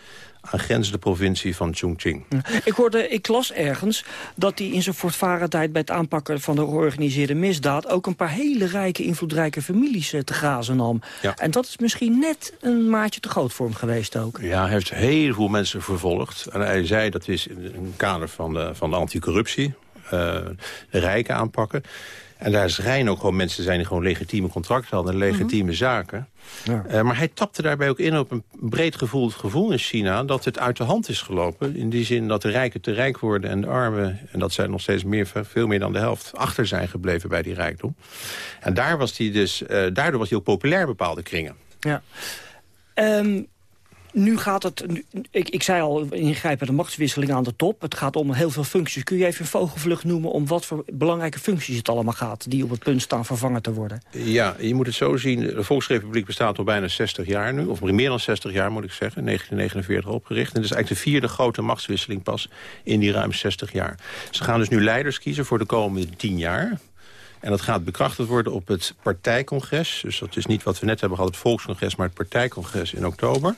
aangrenzende provincie van Chongqing. Ik hoorde, ik las ergens dat hij in zijn voortvarendheid... bij het aanpakken van de georganiseerde misdaad... ook een paar hele rijke, invloedrijke families te grazen nam. Ja. En dat is misschien net een maatje te groot voor hem geweest ook. Ja, hij heeft heel veel mensen vervolgd. En hij zei dat is in het kader van de, van de anticorruptie... Uh, de rijken aanpakken. En daar schijnen ook gewoon mensen zijn die gewoon legitieme contracten hadden... en legitieme mm -hmm. zaken. Ja. Uh, maar hij tapte daarbij ook in op een breed gevoeld gevoel in China... dat het uit de hand is gelopen. In die zin dat de rijken te rijk worden en de armen... en dat zijn nog steeds meer, veel meer dan de helft... achter zijn gebleven bij die rijkdom. En daar was hij dus, uh, daardoor was hij ook populair in bepaalde kringen. Ja. Um, nu gaat het, ik, ik zei al, ingrijpen de machtswisseling aan de top. Het gaat om heel veel functies. Kun je even een vogelvlucht noemen om wat voor belangrijke functies het allemaal gaat... die op het punt staan vervangen te worden? Ja, je moet het zo zien. De Volksrepubliek bestaat al bijna 60 jaar nu. Of meer dan 60 jaar moet ik zeggen. 1949 opgericht. En het is eigenlijk de vierde grote machtswisseling pas in die ruim 60 jaar. Ze gaan dus nu leiders kiezen voor de komende 10 jaar... En dat gaat bekrachtigd worden op het partijcongres. Dus dat is niet wat we net hebben gehad, het volkscongres... maar het partijcongres in oktober.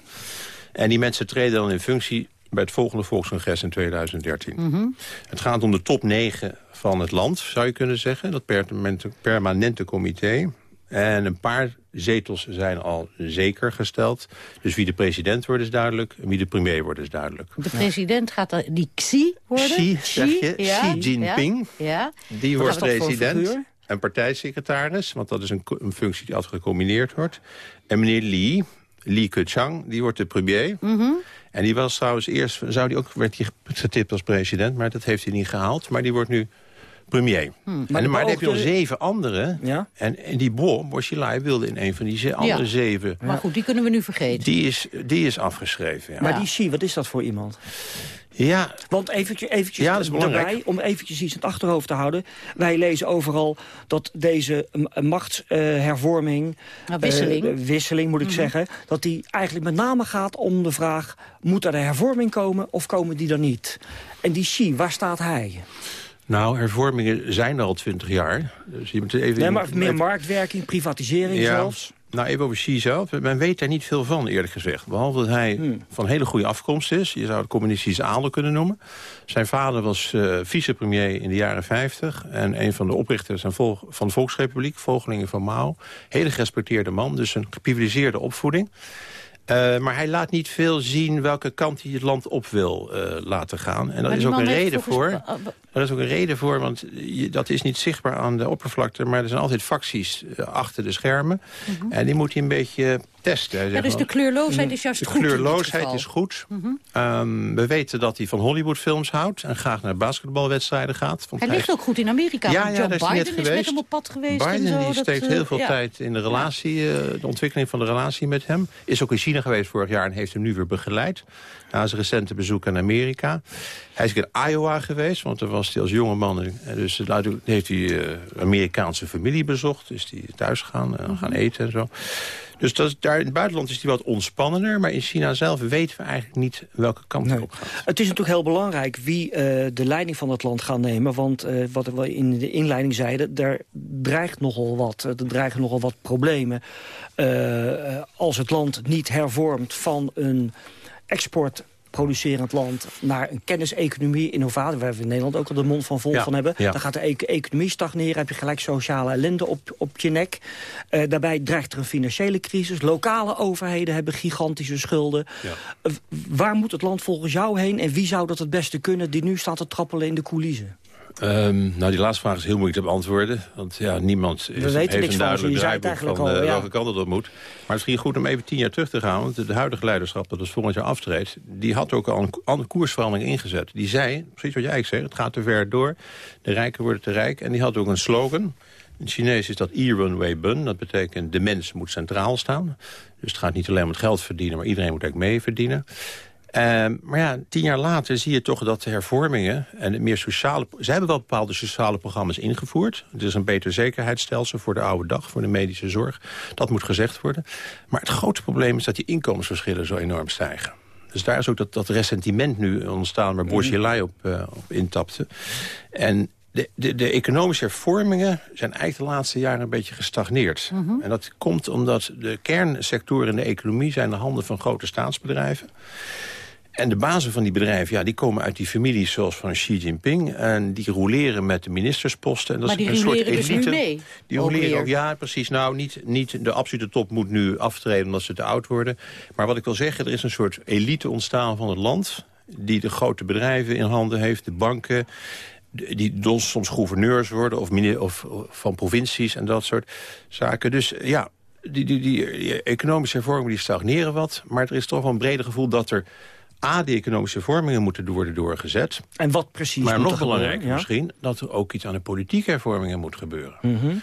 En die mensen treden dan in functie bij het volgende volkscongres in 2013. Mm -hmm. Het gaat om de top 9 van het land, zou je kunnen zeggen. Dat permanente, permanente comité. En een paar zetels zijn al zeker gesteld. Dus wie de president wordt is duidelijk. En wie de premier wordt is duidelijk. De president gaat die Xi worden? Xi, zeg je. Ja, Xi Jinping. Ja, ja. Die wordt president. En partijsecretaris, want dat is een, een functie die altijd gecombineerd wordt. En meneer Li, Li Keqiang, die wordt de premier. Mm -hmm. En die was trouwens eerst, zou die ook, werd hij getipt als president, maar dat heeft hij niet gehaald. Maar die wordt nu premier. Hmm. Maar, Maar maar dan heb je nog zeven anderen. Ja? En, en die Bo, Boschilai wilde in een van die ze- andere zeven... Maar goed, die kunnen we nu vergeten. Die is, die is afgeschreven, ja. Maar die Xi, wat is dat voor iemand? Ja. Want eventjes, eventjes Ja, dat is belangrijk. daarbij, om eventjes iets in het achterhoofd te houden. Wij lezen overal dat deze eh, machtshervorming... Nou, wisseling. eh, wisseling moet ik Mhm. zeggen. Dat die eigenlijk met name gaat om de vraag... moet er de hervorming komen of komen die er niet? En die Xi, waar staat hij? Nou, hervormingen zijn er al twintig jaar. Dus je moet even, Nee, maar meer even- marktwerking, privatisering zelfs. Nou, even over Xi zelf. Men weet daar niet veel van, eerlijk gezegd. Behalve dat hij Hmm. van hele goede afkomst is. Je zou het communistische adel kunnen noemen. Zijn vader was eh, vicepremier in de jaren 50. En een van de oprichters van de Volksrepubliek. Volgelingen van Mao. Hele gerespecteerde man. Dus een geprivilegeerde opvoeding. Eh, maar hij laat niet veel zien welke kant hij het land op wil eh, laten gaan. En daar is ook een reden voor. Daar is ook een reden voor, want je, dat is niet zichtbaar aan de oppervlakte... maar er zijn altijd facties eh, achter de schermen. En die moet hij een beetje testen. Mhm. Ja, dus de kleurloosheid is juist de goed dit kleurloosheid is goed. Mhm. Ehm, we weten dat hij van Hollywoodfilms houdt... en graag naar basketbalwedstrijden gaat. Hij ligt ook goed in Amerika. Ja, ja, Joe is Biden net is met geweest. hem op pad geweest. en Biden zo, die dat, steekt eh, heel veel ja. tijd in de relatie, eh, de ontwikkeling van de relatie met hem. Is ook in China geweest vorig jaar en heeft hem nu weer begeleid. Na zijn recente bezoek aan Amerika. Hij is in Iowa geweest, want daar was hij als jonge man. Dus heeft hij eh, Amerikaanse familie bezocht. Is hij thuis gaan, eh, gaan eten en zo. Dus dat, daar in het buitenland is hij wat ontspannender. Maar in China zelf weten we eigenlijk niet welke kant het op gaat. Het is natuurlijk heel belangrijk wie eh, de leiding van het land gaat nemen. Want wat we in de inleiding zeiden, er dreigt nogal wat. Er dreigen nogal wat problemen. als het land niet hervormt van een export producerend land naar een kenniseconomie, innovatie, waar we in Nederland ook al de mond van vol Ja, van hebben. ja. Dan gaat de e- economie stagneren, heb je gelijk sociale ellende op, op je nek. Eh, daarbij dreigt er een financiële crisis. Lokale overheden hebben gigantische schulden. Eh, waar moet het land volgens jou heen en wie zou dat het beste kunnen die nu staat te trappelen in de coulissen? Ehm, nou, die laatste vraag is heel moeilijk te beantwoorden. Want ja, niemand is, heeft een van, duidelijk draaiboek van eigenlijk al, eh, ja. welke kant het op moet. Maar misschien goed om even tien jaar terug te gaan. Want de huidige leiderschap, dat dus volgend jaar afstreedt... die had ook al een koersverandering ingezet. Die zei, precies wat jij eigenlijk zegt, het gaat te ver door. De rijken worden te rijk. En die had ook een slogan. In het Chinees is dat I Run Wei Bun. Dat betekent de mens moet centraal staan. Dus het gaat niet alleen om het geld verdienen... maar iedereen moet eigenlijk mee verdienen. Ehm, maar ja, tien jaar later zie je toch dat de hervormingen... en het meer sociale... Ze hebben wel bepaalde sociale programma's ingevoerd. Het is een beter zekerheidsstelsel voor de oude dag, voor de medische zorg. Dat moet gezegd worden. Maar het grote probleem is dat die inkomensverschillen zo enorm stijgen. Dus daar is ook dat, dat ressentiment nu ontstaan... waar Bourgelai op, eh, op intapte. En de, de, de economische hervormingen zijn eigenlijk de laatste jaren een beetje gestagneerd. En dat komt omdat de kernsectoren in de economie... zijn de handen van grote staatsbedrijven. En de bazen van die bedrijven, ja, die komen uit die families zoals van Xi Jinping. En die roleren met de ministersposten. En dat Maar is die een soort dus elite. mee, Die roleren ook, ja, precies. Nou, niet, niet de absolute top moet nu aftreden omdat ze te oud worden. Maar wat ik wil zeggen, er is een soort elite ontstaan van het land... die de grote bedrijven in handen heeft, de banken die soms gouverneurs worden of, mini- of, of van provincies en dat soort zaken. Dus ja, die, die, die economische hervormingen die stagneren wat. Maar er is toch wel een breder gevoel dat er... A, die economische hervormingen moeten worden doorgezet. En wat precies Maar nog er belangrijker ja? misschien... dat er ook iets aan de politieke hervormingen moet gebeuren. Mhm.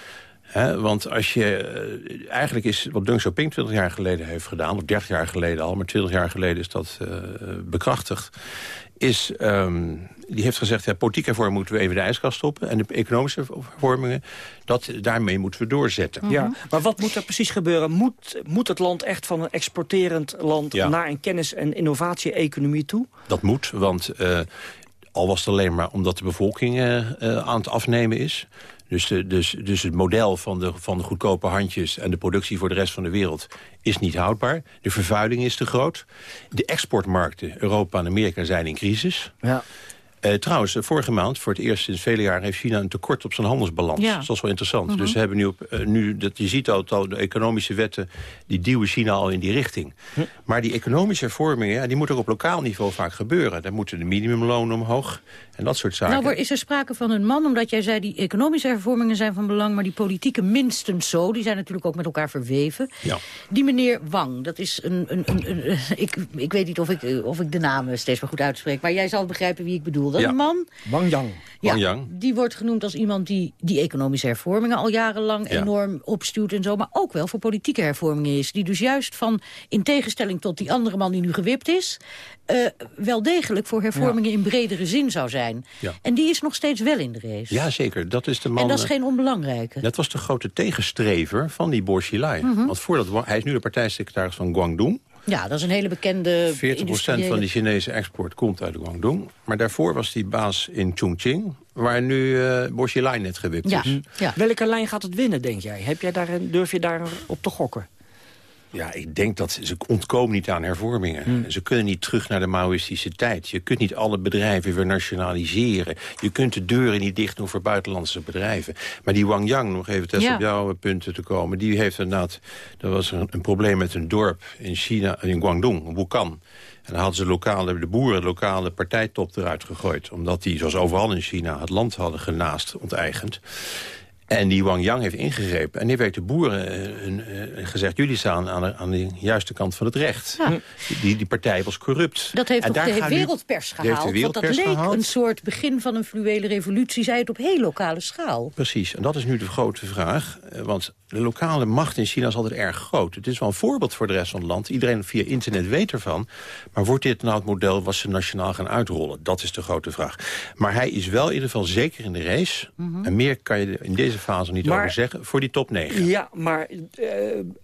Want als je, eh, eigenlijk is wat Deng Xiaoping 20 jaar geleden heeft gedaan... of 30 jaar geleden al, maar 20 jaar geleden is dat eh, bekrachtigd... is, ehm, die heeft gezegd, ja, politieke hervormingen moeten we even de ijskast stoppen... en de economische hervormingen, dat, daarmee moeten we doorzetten. Ja, maar wat moet er precies gebeuren? Moet, moet het land echt van een exporterend land Ja. naar een kennis- en innovatie-economie toe? Dat moet, want eh, al was het alleen maar omdat de bevolking eh, eh, aan het afnemen is... Dus, dus, dus het model van de, van de goedkope handjes en de productie voor de rest van de wereld is niet houdbaar. De vervuiling is te groot. De exportmarkten, Europa en Amerika, zijn in crisis. Ja. Eh, trouwens, eh, vorige maand, voor het eerst sinds vele jaren... heeft China een tekort op zijn handelsbalans. Ja. Dat is wel interessant. Mhm. Dus ze hebben nu, op, eh, nu dat, je ziet al, de economische wetten... die duwen China al in die richting. Maar die economische hervormingen... Ja, die moeten ook op lokaal niveau vaak gebeuren. Daar moeten de minimumlonen omhoog en dat soort zaken. Nou, is er sprake van een man, omdat jij zei... die economische hervormingen zijn van belang... maar die politieke minstens zo. Die zijn natuurlijk ook met elkaar verweven. Ja. Die meneer Wang, dat is een... een, een, een- ik, ik weet niet of ik, of ik de naam steeds maar goed uitspreek... maar jij zal begrijpen wie ik bedoel. Ja. een man Wang Yang. Wang Yang. die wordt genoemd als iemand die die economische hervormingen al jarenlang Ja. enorm opstuwt en zo. Maar ook wel voor politieke hervormingen is. Die dus juist van, in tegenstelling tot die andere man die nu gewipt is... eh, wel degelijk voor hervormingen in bredere zin zou zijn. Ja. En die is nog steeds wel in de race. Ja, zeker. Dat is de man... en dat is eh, geen onbelangrijke. Dat was de grote tegenstrever van die Bo Xilai. Mhm. Want voordat, hij is nu de partijsecretaris van Guangdong. Ja, dat is een hele bekende 40% van die industriële- Chinese export komt uit Guangdong. Maar daarvoor was hij baas in Chongqing, waar nu eh Bo Xilai net gewipt Ja, is. ja. Welke lijn gaat het winnen, denk jij? Heb jij daar, een- durf je daar op te gokken? Ja, ik denk dat ze ontkomen niet aan hervormingen. Ze kunnen niet terug naar de Maoïstische tijd. Je kunt niet alle bedrijven weer nationaliseren. Je kunt de deuren niet dicht doen voor buitenlandse bedrijven. Maar die Wang Yang, nog even test Ja. op jouw punten te komen... die heeft inderdaad... Er was een, een probleem met een dorp in China, in Guangdong, Wukan. En dan hadden ze lokale, de boeren de lokale partijtop eruit gegooid. Omdat die, zoals overal in China, het land hadden genaast, onteigend. En die Wang Yang heeft ingegrepen. En die heeft de boeren eh, eh, gezegd... jullie staan aan de, aan de juiste kant van het recht. Ja. Die, die partij was corrupt. Dat heeft En de wereldpers heeft gehaald? want dat leek gehaald. een soort begin van een fluwele revolutie. Zij het op heel lokale schaal. Precies, en dat is nu de grote vraag. Eh, Want de lokale macht in China is altijd erg groot. Het is wel een voorbeeld voor de rest van het land. Iedereen via internet weet ervan. Maar wordt dit nou het model wat ze nationaal gaan uitrollen? Dat is de grote vraag. Maar hij is wel in ieder geval zeker in de race. En meer kan je in deze fase niet Maar- over zeggen. Voor die top 9. Ja, maar eh,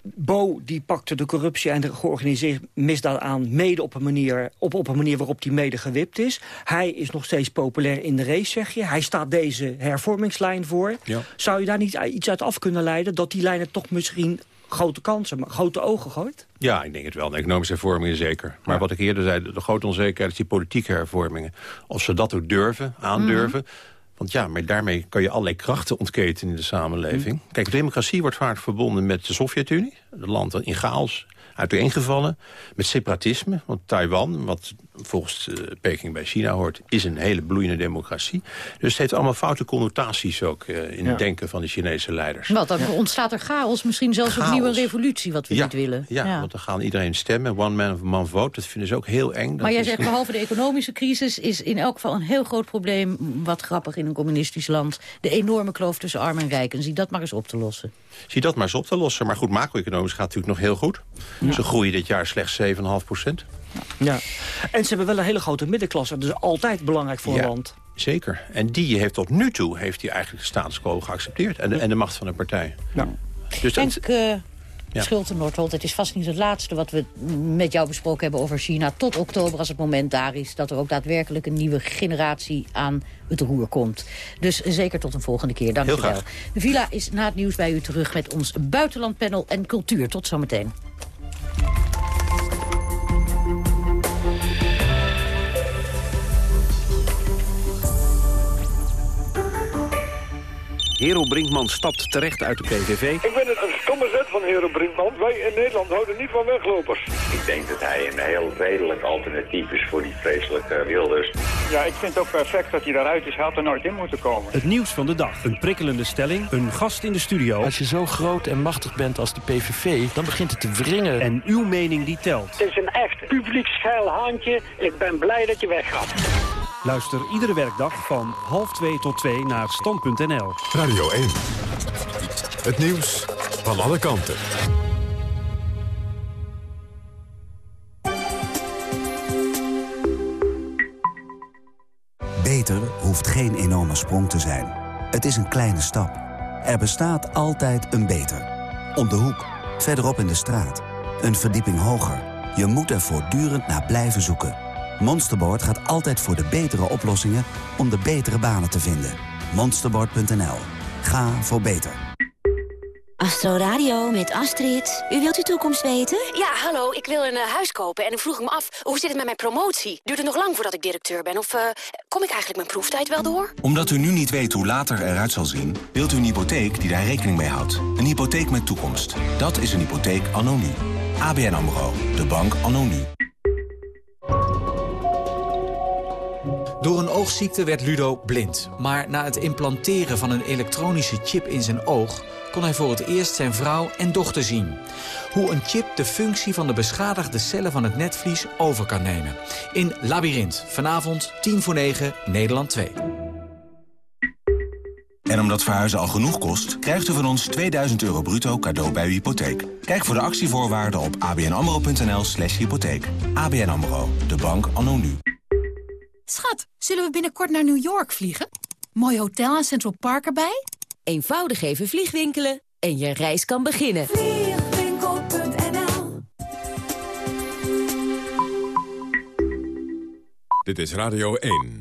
Bo die pakte de corruptie en de georganiseerde misdaad aan... mede op een, manier, op, op een manier waarop hij mede gewipt is. Hij is nog steeds populair in de race, zeg je. Hij staat deze hervormingslijn voor. Ja. Zou je daar niet iets uit af kunnen leiden... dat die lijnen toch misschien grote kansen, maar grote ogen gooit? Ja, ik denk het wel. De economische hervormingen zeker. Maar wat ik eerder zei, de grote onzekerheid is die politieke hervormingen. Of ze dat ook durven, aandurven. Want ja, maar daarmee kan je allerlei krachten ontketen in de samenleving. Kijk, democratie wordt vaak verbonden met de Sovjet-Unie. Het land in chaos, uiteengevallen. Met separatisme, want Taiwan, wat volgens eh, Peking bij China hoort... is een hele bloeiende democratie. Dus het heeft allemaal foute connotaties ook eh, in Ja. het denken van de Chinese leiders. Wat, dan ontstaat er chaos, misschien zelfs Chaos. opnieuw een revolutie, wat we ja, niet willen. Ja, want dan gaan iedereen stemmen. One man of one vote. Dat vinden ze ook heel eng. Dat Maar jij is- zegt, behalve de economische crisis... is in elk geval een heel groot probleem, wat grappig in een communistisch land... de enorme kloof tussen arm en rijk. En zie dat maar eens op te lossen. Zie dat maar eens op te lossen. Maar goed, macro-economisch gaat het natuurlijk nog heel goed. Ze groeien dit jaar slechts 7,5 procent. Ja. En ze hebben wel een hele grote middenklasse. Dat is altijd belangrijk voor Ja. een land. Zeker. En die heeft tot nu toe heeft hij eigenlijk de status quo geaccepteerd. En de, en de macht van de partij. Dus dat, Henk uh, Ja. Schulte Noordholt, het is vast niet het laatste wat we met jou besproken hebben over China. Tot oktober, als het moment daar is, dat er ook daadwerkelijk een nieuwe generatie aan het roer komt. Dus zeker tot een volgende keer. Dank je wel. De Villa is na het nieuws bij u terug met ons buitenlandpanel en cultuur. Tot zometeen. Hero Brinkman stapt terecht uit de PVV. Ik vind het een stomme zet van Hero Brinkman. Wij in Nederland houden niet van weglopers. Ik denk dat hij een heel redelijk alternatief is voor die vreselijke Wilders. Ja, ik vind het ook perfect dat hij daaruit is. Hij had er nooit in moeten komen. Het nieuws van de dag. Een prikkelende stelling. Een gast in de studio. Als je zo groot en machtig bent als de PVV, dan begint het te wringen. En uw mening die telt. Het is een echt publiek schuil haantje. Ik ben blij dat je weggaat. Luister iedere werkdag van half twee tot twee naar stand.nl. Radio 1. Het nieuws van alle kanten. Beter hoeft geen enorme sprong te zijn. Het is een kleine stap. Er bestaat altijd een beter. Om de hoek, verderop in de straat. Een verdieping hoger. Je moet er voortdurend naar blijven zoeken. Monsterboard gaat altijd voor de betere oplossingen om de betere banen te vinden. Monsterboard.nl. Ga voor beter. Astro Radio met Astrid. U wilt uw toekomst weten? Ja, hallo, ik wil een eh, huis kopen en ik vroeg me af, hoe zit het met mijn promotie? Duurt het nog lang voordat ik directeur ben of eh, kom ik eigenlijk mijn proeftijd wel door? Omdat u nu niet weet hoe later eruit zal zien... wilt u een hypotheek die daar rekening mee houdt. Een hypotheek met toekomst. Dat is een hypotheek anno nu. ABN AMRO. De bank anno Door een oogziekte werd Ludo blind. Maar na het implanteren van een elektronische chip in zijn oog... kon hij voor het eerst zijn vrouw en dochter zien. Hoe een chip de functie van de beschadigde cellen van het netvlies over kan nemen. In Labyrinth, vanavond 10 voor 9, Nederland 2. En omdat verhuizen al genoeg kost, krijgt u van ons 2000 euro bruto cadeau bij uw hypotheek. Kijk voor de actievoorwaarden op abnamro.nl slash hypotheek. ABN AMRO, de bank anno nu. Schat, zullen we binnenkort naar New York vliegen? Mooi hotel en Central Park erbij? Eenvoudig even vliegwinkelen en je reis kan beginnen. Vliegwinkel.nl Dit is Radio 1.